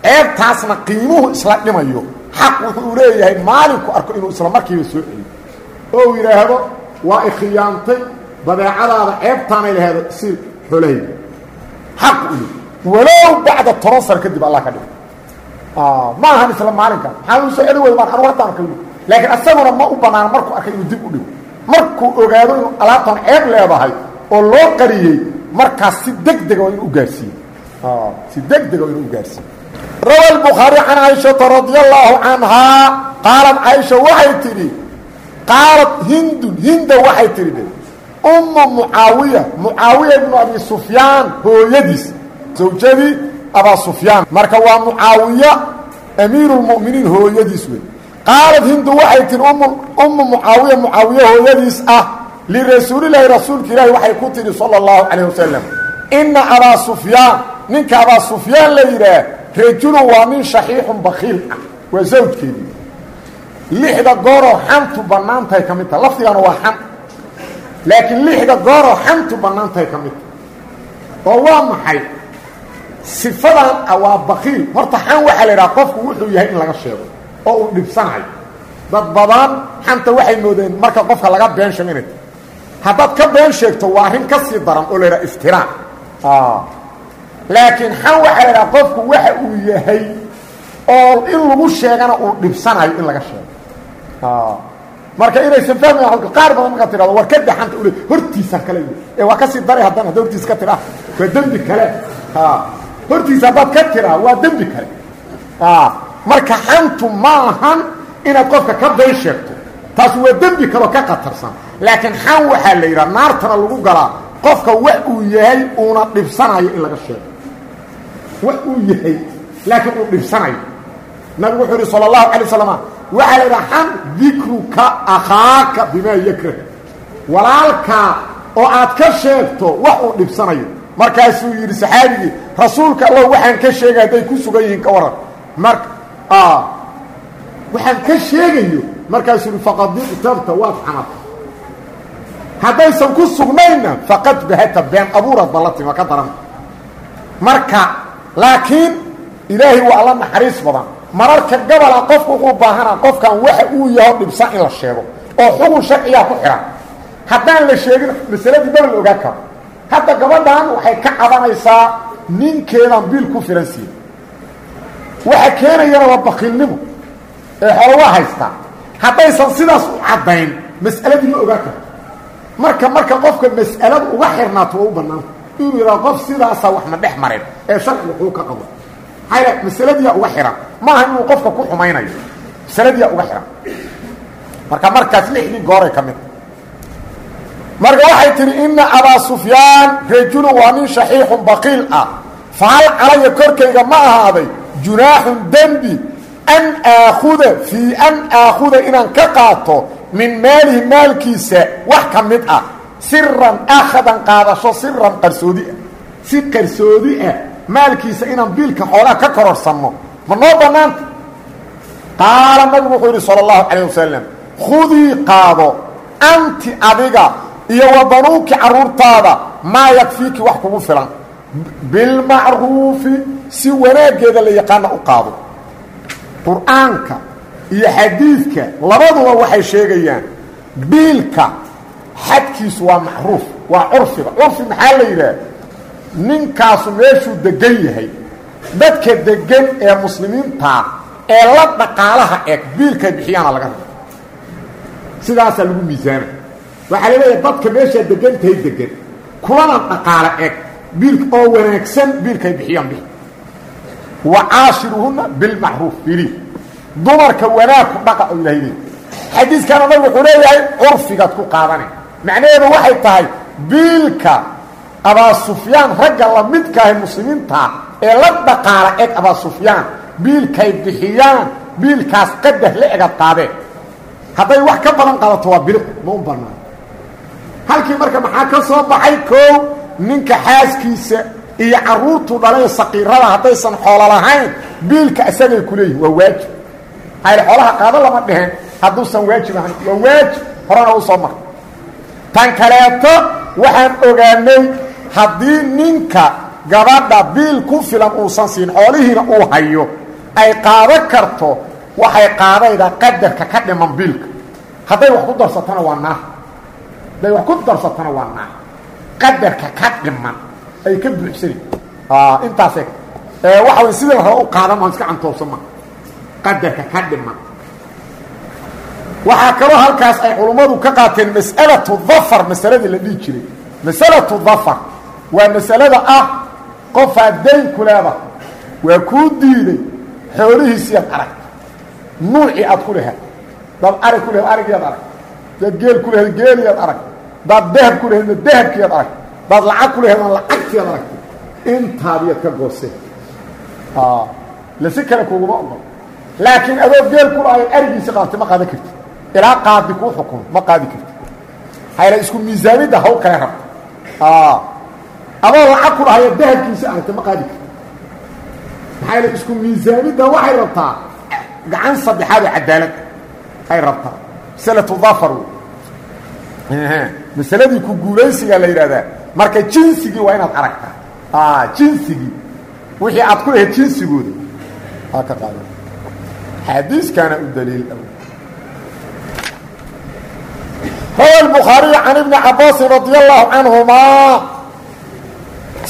ceebtaasna qiimuhu isla dhimayo xaq wuxuu leeyahay maalinku arko inuu isla markiiba soo celiyo oo yidhaahdo waa ikhiyaantay badeecadaada ceebtaanay laheedo si xolahayda xaq u leey walow bacda toban sano kadib allah ka dhigo ma ahan isla maalinkaas maxaa u soo celi wey maan anugu haddaan kalmi laakiin asaguna ma u banaano markuu arkay inuu dib u dhigo. Markuu ogaado inuu alaabtan ceeb leedahay oo loo qariyey markaas si deg dega waa inuu u gaarsiiye si deg dega waa inuu u gaarsiiye rawa tidhi qaalad hindun hinda waxay tihi de umma mucaawiya mucaawiya ibnu abi sufyaan hooyadiis. Zawjadii abaa sufyaan. Marka waa mucaawiya amiiruulmu'miniin hooyadiis wey qaalad hindu waxay tihi umma mucaawiya mucaawiya hooyadiis ah. Lirasuulilaahi rasuulka ilaahi waxay ku tihi sala allahu calayh wasalam inna abaa sufyaan ninka abaa sufyaan la yidhaah rajulun waa nin shaxiixun bakiil ah. Waa zawjkeedii lixda gooroo xantu bannaantahay ka mid taha lafdigana waa xan. Laakiin lixda gooroo xantu bannaantahay ka mid taha oo waa maxay? Sifadan ah waa bakiil horta xan waxaa la idhaha qofku wuxuu yahay in laga sheego oo uu dhibsanayo. Dad badan xanta waxay moodeen marka qofka laga been sheego inay haddaad ka been sheegto waa arrin ka sii daran oo la yidhaha iftiraac laakiin xan waxaa la idhaha qofku waxa uu yahay oo in lagu sheegana uu dhibsanayo in laga sheego marka inaysan fahmi qaar badan markaad tidhahdo war kada xanta ule hortiisaan kale ee waa ka sii daray haddana hadda hortiisa ka tidhaa waa dembi kale hortiisa haddaad ka tidhaa waa dembi kale marka xantu ma ahan inaad qofka ka been sheegto taas waa dembi kaleo ka qatarsan laakiin xan waxaa la yidhaha naartana lagu galaa qofka wax uu yahay uuna dhibsanayo in laga sheego wax uu yahay laakiin uu dhibsanayo nabigu wuxuu yidhi sala allahu alay wasalam waxaa la yidhaha akhaaka bimaa yakrah walaalkaa oo aad ka sheegto wax uu dhibsanayo. Markaasuu yidhi saxaabigii rasuulka allow waxaan ka sheegay hadday ku sugan yihiin ka waran. Mar waxaan ka sheegayo. Markaasuu yidhi faqad iqtabta waad xamata haddaysan ku sugnaynna faqad bahata been abuuraad ballati waa ka daran. Marka laakiin ilaahay waa alla naxariis badan mararka gabola qofku wuxuu baahanaa qofkan waxa uu yaho dhibsan in la sheego oo xugun sharciyaa ku xidhan haddaan la sheegin masaladii baba la karo. Hadda gabadhan waxay ka cabanaysaa ninkeedan biil ku filan siiye waxa keenayana waa bakiilnimo ee xolo waa haystaa haddaysan sidaas u caddayn mas'aladii ma ogaan karto marka marka qofka mas'aladu uga xirnaato waa u bannaanta inuu yidhaha qof sidaasaa wax ma dhex marin ee sharcigu xuu ka qabo maxaa masaladiyaa uga xihan maaha inuu qofka ku xumaynayo masaladiyaa uga xihan marka markaas lixdii gooray ka mid. Marka waxay tihi ina abaa sufyaan rajulun waa nin shaxiixun baqiil ah. Fahal calaya korkayga ma ahaaday junaaxun dembi an aakhuda fii an aakhuda inaan ka qaato min maalihi maalkiisa wax ka mid ah. Siran akhadan qaadasho siran qarsoodi ah. Si qarsoodi ah maalkiisa inaan biilka xoolaha ka kororsanno. Ma noo bannaanta qaala nabigu wuxuu yidhi sala allahu calayh wasalam khudii qaado anti adiga iyo wa banuuki carruurtaada maa yakfiiki wax kugu filan. Bilmacruufi si wanaaggeeda la yaqaana u qaado. Qur'aanka iyo xadiidka labaduba waxay sheegayaan biilka xadkiisu waa macruuf waa curfiga. Curfi maxaa la yidhaah ninkaasu meeshuu degan yahay. Dadka degan ee muslimiintaa ee la dhaqaalaha eg biilkay bixiyaana laga raba sidaasaa lagu miisaana. Waxaa la leeyahay dadka meeshaa degantahay degan kulana dhaqaale eg biil oo wanaagsan biilkay bixiyaan bixi wa caashiruhunna bilmacruuf ili dumarka wanaagku dhaqa oo ilahay leey xadiiskana nabig wuxuu leeyahay curfigaad ku qaadane. Macnaheedu waxay tahay biilka abaa sufyaan ragga la midkaahay muslimiintaa ee la dhaqaala eg abaa sufyaan biilkay bixiyaan biilkaas qadah la ega qaadeen hadday wax ka badan qaadato waa biliq ma u bannaan. Halkii marka maxaa ka soo baxay koow? Ninka xaaskiisa iyo carruurtu dhalay saqiirada haddaysan xoolo lahayn biilka isagay ku leeyihiin waa waajib. Hayl xoolaha qaado lama dheheen hadduusan waajib ahayn waa waajib. Horena u soo mara tan kaleeto waxaan ogaanay haddii ninka gabadha biil ku filan uusan siin xoolihiina uu hayo ay qaado karto waxay qaadaydaa qadarka ka dhiman biilka. Hadday wax ku darsatana waa naar hadday wax ku darsatana waa naar qadarka ka dhiman ay ka buuxsani. Intaase waxa way sidii la raba u qaadan maa iska cantoobsan maa qadarka ka dhiman. Waxaa kaloo halkaas ay culummadu ka qaateen mas'alatu dafar masaladii la dhihi jiray. Masalatu dafar waa masalada ah qofaad dayn ku leedahay. Waa kuu diiday xoolihiisiiad aragta nuucii aad ku lehed dad arig ku lehed arigiiad arag dad geel ku lehed geeliyaad arag dad dahab ku lehedna dahabkiiad arag dad lacag ku leheedna lacagtiiad aragta intaadiyaad ka gooseen. Lasi kale kuguma ogol. Laakiin adoo geel ku lahayd arigiisi qaatay ma qaadan karti ilaa qaadi kuu xukumo ma qaadi karti hayla isku miisaanidda haw kale rabta adoo lacag ku dhahaya dahabkiisa ahayta ma qaadi karto. Maxaa yale isku miisaamidda waxay rabtaa gacan saddexaad oo cadaalad ay rabtaa. Masalatu dafar masaladii ku guulaysigaa la yidhahdaa marka jinsigii waa inaad aragtaa. Jinsigii. Wixii aad ku lahayd jinsigooda aa ka qaada xadiiskaana u daliil ah. rawa bukhaariy can ibni cabaasin radi allahu canhumaa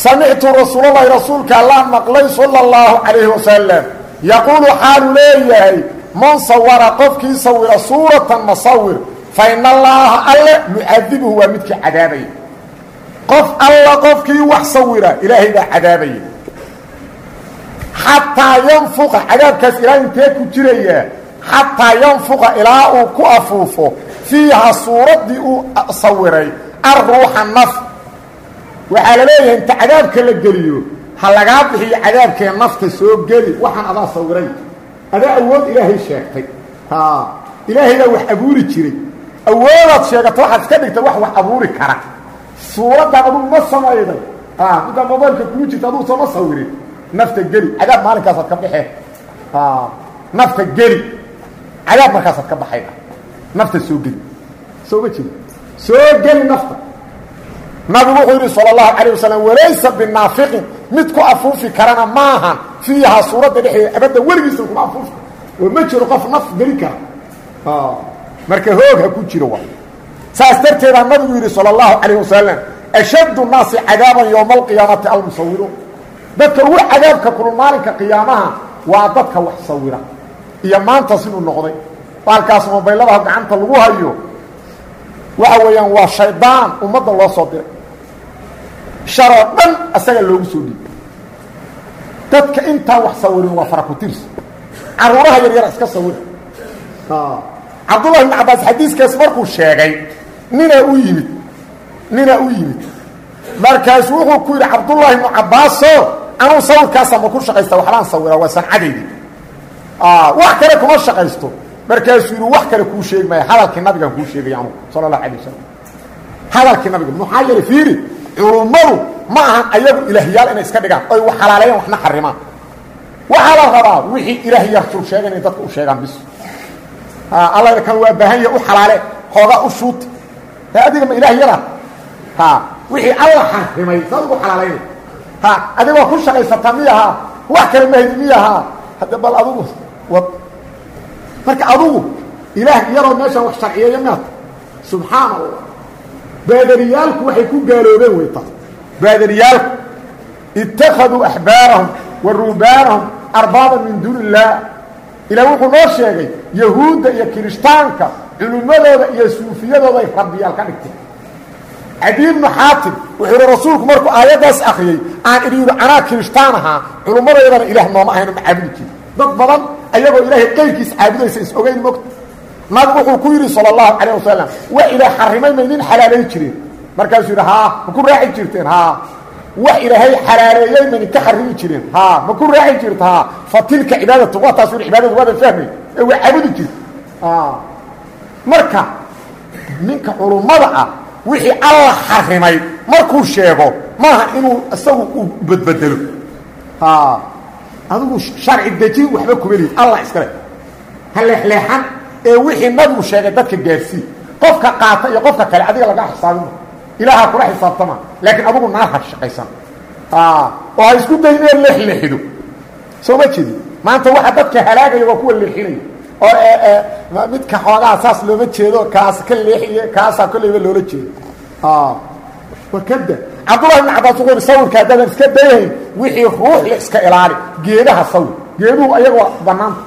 samictu rasuulalahi rasuulka allaan maqlay sala allahu calayhi wasalam yaquulu xaalu leeyahay man sawara qofkii sawira suuratan musawir fa in allaaha alle mucadibuhu waa midkii cadaabaya qof alla qofkii wax sawira ilaahay baa cadaabaya xataa yanfuqa cadaabkaas ilaa intee ku jirayaa xataa yanfuqa ilaa uu ku afuufo fiiha suuraddii uu sawiray arruuxa naf waxaa la leeyahay inta cadaabka la geliyo ha lagaa bixiyo cadaabkee nafta soo geli. Waxaan adaa sawiray adaa awood ilaahay sheegtay. Ilaahay baa wax abuuri jiray. Awoodaad sheegato waxaad iska dhigtay wax wax abuuri kara. Suuraddan adugu ma samayday. Middaa mobaylka kuu jirta adugu sooma sawirin nafta geli. Cadaab maalinkaasad ka baxee nafta geli. Cadaab markaasaad ka baxayda nafta soo geli. Soo ma jeedi soo geli nafta nabigu wuxuu yidhi salى الlahu عalيه wasalam walaysa binaafiqin mid ku afuufi karana maahan fiihaa suuradda dhexdeeda abadda weligiisa kuma afuufi oo ma jiro qof naf geli kara marka hoog ha ku jiro wa saas darteedaa nabigu yidhi salى الlahu عalيه wasalam ashaddu الnaasi cadaaban yowma اlqiyaamati almusawiruun dadka ugu cadaabka kulul maalinka qiyaamaha waa dadka wax sawira iyo maanta siduu noqday baalkaas mobayladaha gacanta lagu hayo waxa weeyaan waa shaydaan ummadda loo soo diray sharoo dhan asaga loogu soo dhiibay dadka intaan wax sawirin waa farakutirsi caruuraha yar yar iska sawira cabdullahi ibn cabbaas xadiiskaas markuu sheegay ninaa u yimid ninaa u yimid. Markaasu wuxuu ku yidhi cabdullaahi ibnu cabbaaso anuu sawirkaasa ma ku shaqaysta waxbaan sawira waa sancadaydi wax kale kuma shaqaysto. Markaasuu yidhi wax kale kuu sheegi maayo hadalkii nabigaan kuu sheegay anugu sala allahu alay wasalam hadalkii nabiga maxaa yeele fiiri culummadu ma ahan ayagu ilaahyaal inay iska dhigaan. Oy wax xalaaleeyaan waxna xarimaan waxaa la rabaa wixii ilaahyaal sul sheegan inay dadka u sheegaan bis. Alla kan waa baahan yaha u xalaale xoogaa u shuuti e adiga ma ilaahyada ha wixii alla xarimay saad ugu xalaalaynay ha adigoo ku shaqaysataa miyahaa wax kale mahdi miyahaa hadda bal adugu wad. Marka adugu ilaah yaroo meeshaan wax sharciyeeya miyaad subxaana allah baadariyaalku waxay ku gaaloobeen wey taas baadariyaalku ittakhaduu axbaarahum wa ruubaanahum arbaaban min duuni illaah ilaa wuxuu noo sheegay yahuudda iyo kirishtaanka culimmadooda iyo suufiyadooday rabbiyaal ka dhigteen cadi ibnu xaatim wuxuu ihi rasuulku markuu aayaddaas akriyey aan idhi yidhi anaa kirishtaan ahaa culummadoodana ilaah nooma ahayno ma caabudi jiri dad badan ayagoo ilaahay qayrkiis caabudaysa is ogeyn mogta nabigu wuxuu ku yidhi salى الlahu عalيه wasalam wax ilaah xarimay may nin xalaalayn jireen markaasuu yidhi haa ma ku raaci jirteen haa wax ilaahay xalaaleeyey ma ninka xarimi jireen haa ma ku raaci jirta haa fa tilka cibaadatu waa taas yidhi cibaadadu waadan fahmay ee waa caabudi jirta marka ninka culummada ah wixii alla xarimay markuu sheego maaha inuu isagu u badbedelo adigu sharci dejin waxba kuma lihid allah iskale ha leexleexan ee wixii nabigu sheegay dadka gaarsii qofka qaata iyo qofka kale adiga laga xisaabima ilaaha kula xisaabtama laakiin adigu naar ha shaqaysan. Oo ha isku day inay leexleexido soo ma jeedi maanta waxa dadka halaagaya waa kuwa leexinaya oo midka xoogaa saas looma jeedo kaas ka leexiye kaasaa kolleyba loola jeedo. Wakada cabdullahi ibn cabbaas wuxuu sawirka haddaadan iska dayahayn wixii ruux la iska ilaali geedaha sawir. Geeduhu ayagoo bannaanta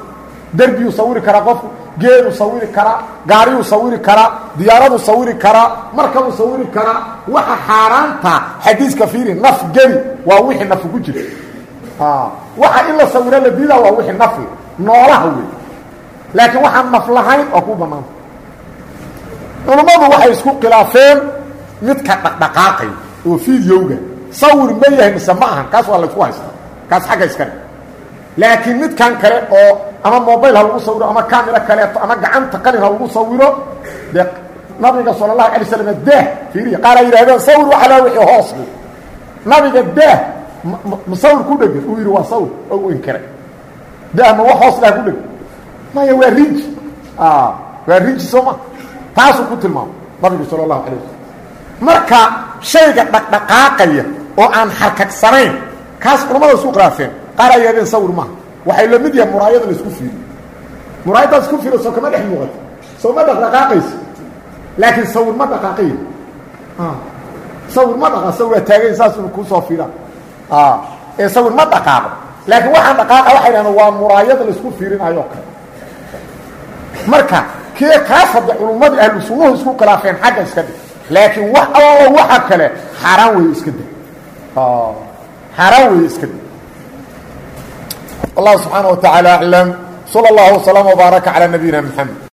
derbiyuu sawiri karaa qofku geeduu sawiri karaa gaariyuu sawiri karaa diyaaraduu sawiri karaa markabuu sawiri karaa waxa xaaraanta xadiiska fiiri naf geli waa wixii nafi ku jira. Waxa in la la diidaa waa wixii nafi noolaha wey laakiin waxaan naf lahayn waa ku bannaanta culummadu waxay isku khilaafeen midka dhaqdhaqaaqay oo fiidyowga sawir ma yahay mise ma ahan kaas waa laysku haystaa kaas xagga iska laakiin midkan kale oo ama mobayl ha lagu sawiro ama camera kaleeto ama gacanta qalin ha lagu sawiro dee nabiga sala allahu alay slam daah fiiriya qaar ay yidhahdeen sawir waxa laa wixii hoos nabiga daah ma sawir ku dhegan uu yidhi waa sawir oo u inkiray daah ma wax hoos dhaha ku dhegan maya waa rinji waa rinji soo ma taasuu ku tilmaamay nabigu sala allahu alay wasalam marka shayga dhaqdhaqaaqaya oo aan xarkagsanayn kaas culamada isku khilaafeen qaar ay yadeen sawir maaha waxay la mid yahay muraayada la isku fiiriyo. Muraayadaad isku fiiro soo kama dhex muuqato. Soo ma dhaqdhaqaaqaysa laakiin sawir ma dhaqaaqayo sawir ma dhaqa sawir waa taagayn saas inu ku soo fiiraan ee sawir ma dhaqaaqo. Laakiin waxaan dhaqaaqa waxay dhahdeen waa muraayada la isku fiirinayo kale. Marka kee kaas hadda culummadii ahlu sunnuhu isku khilaafeen xagga iska dhig. Laakiin wax allo waxa kale xaaraan weeye iska deg xaaraan weeye iska deg wallahu subxaana wa tacaala aclam sala allahu wasalama wbaaraka calaa nabiyina mxamed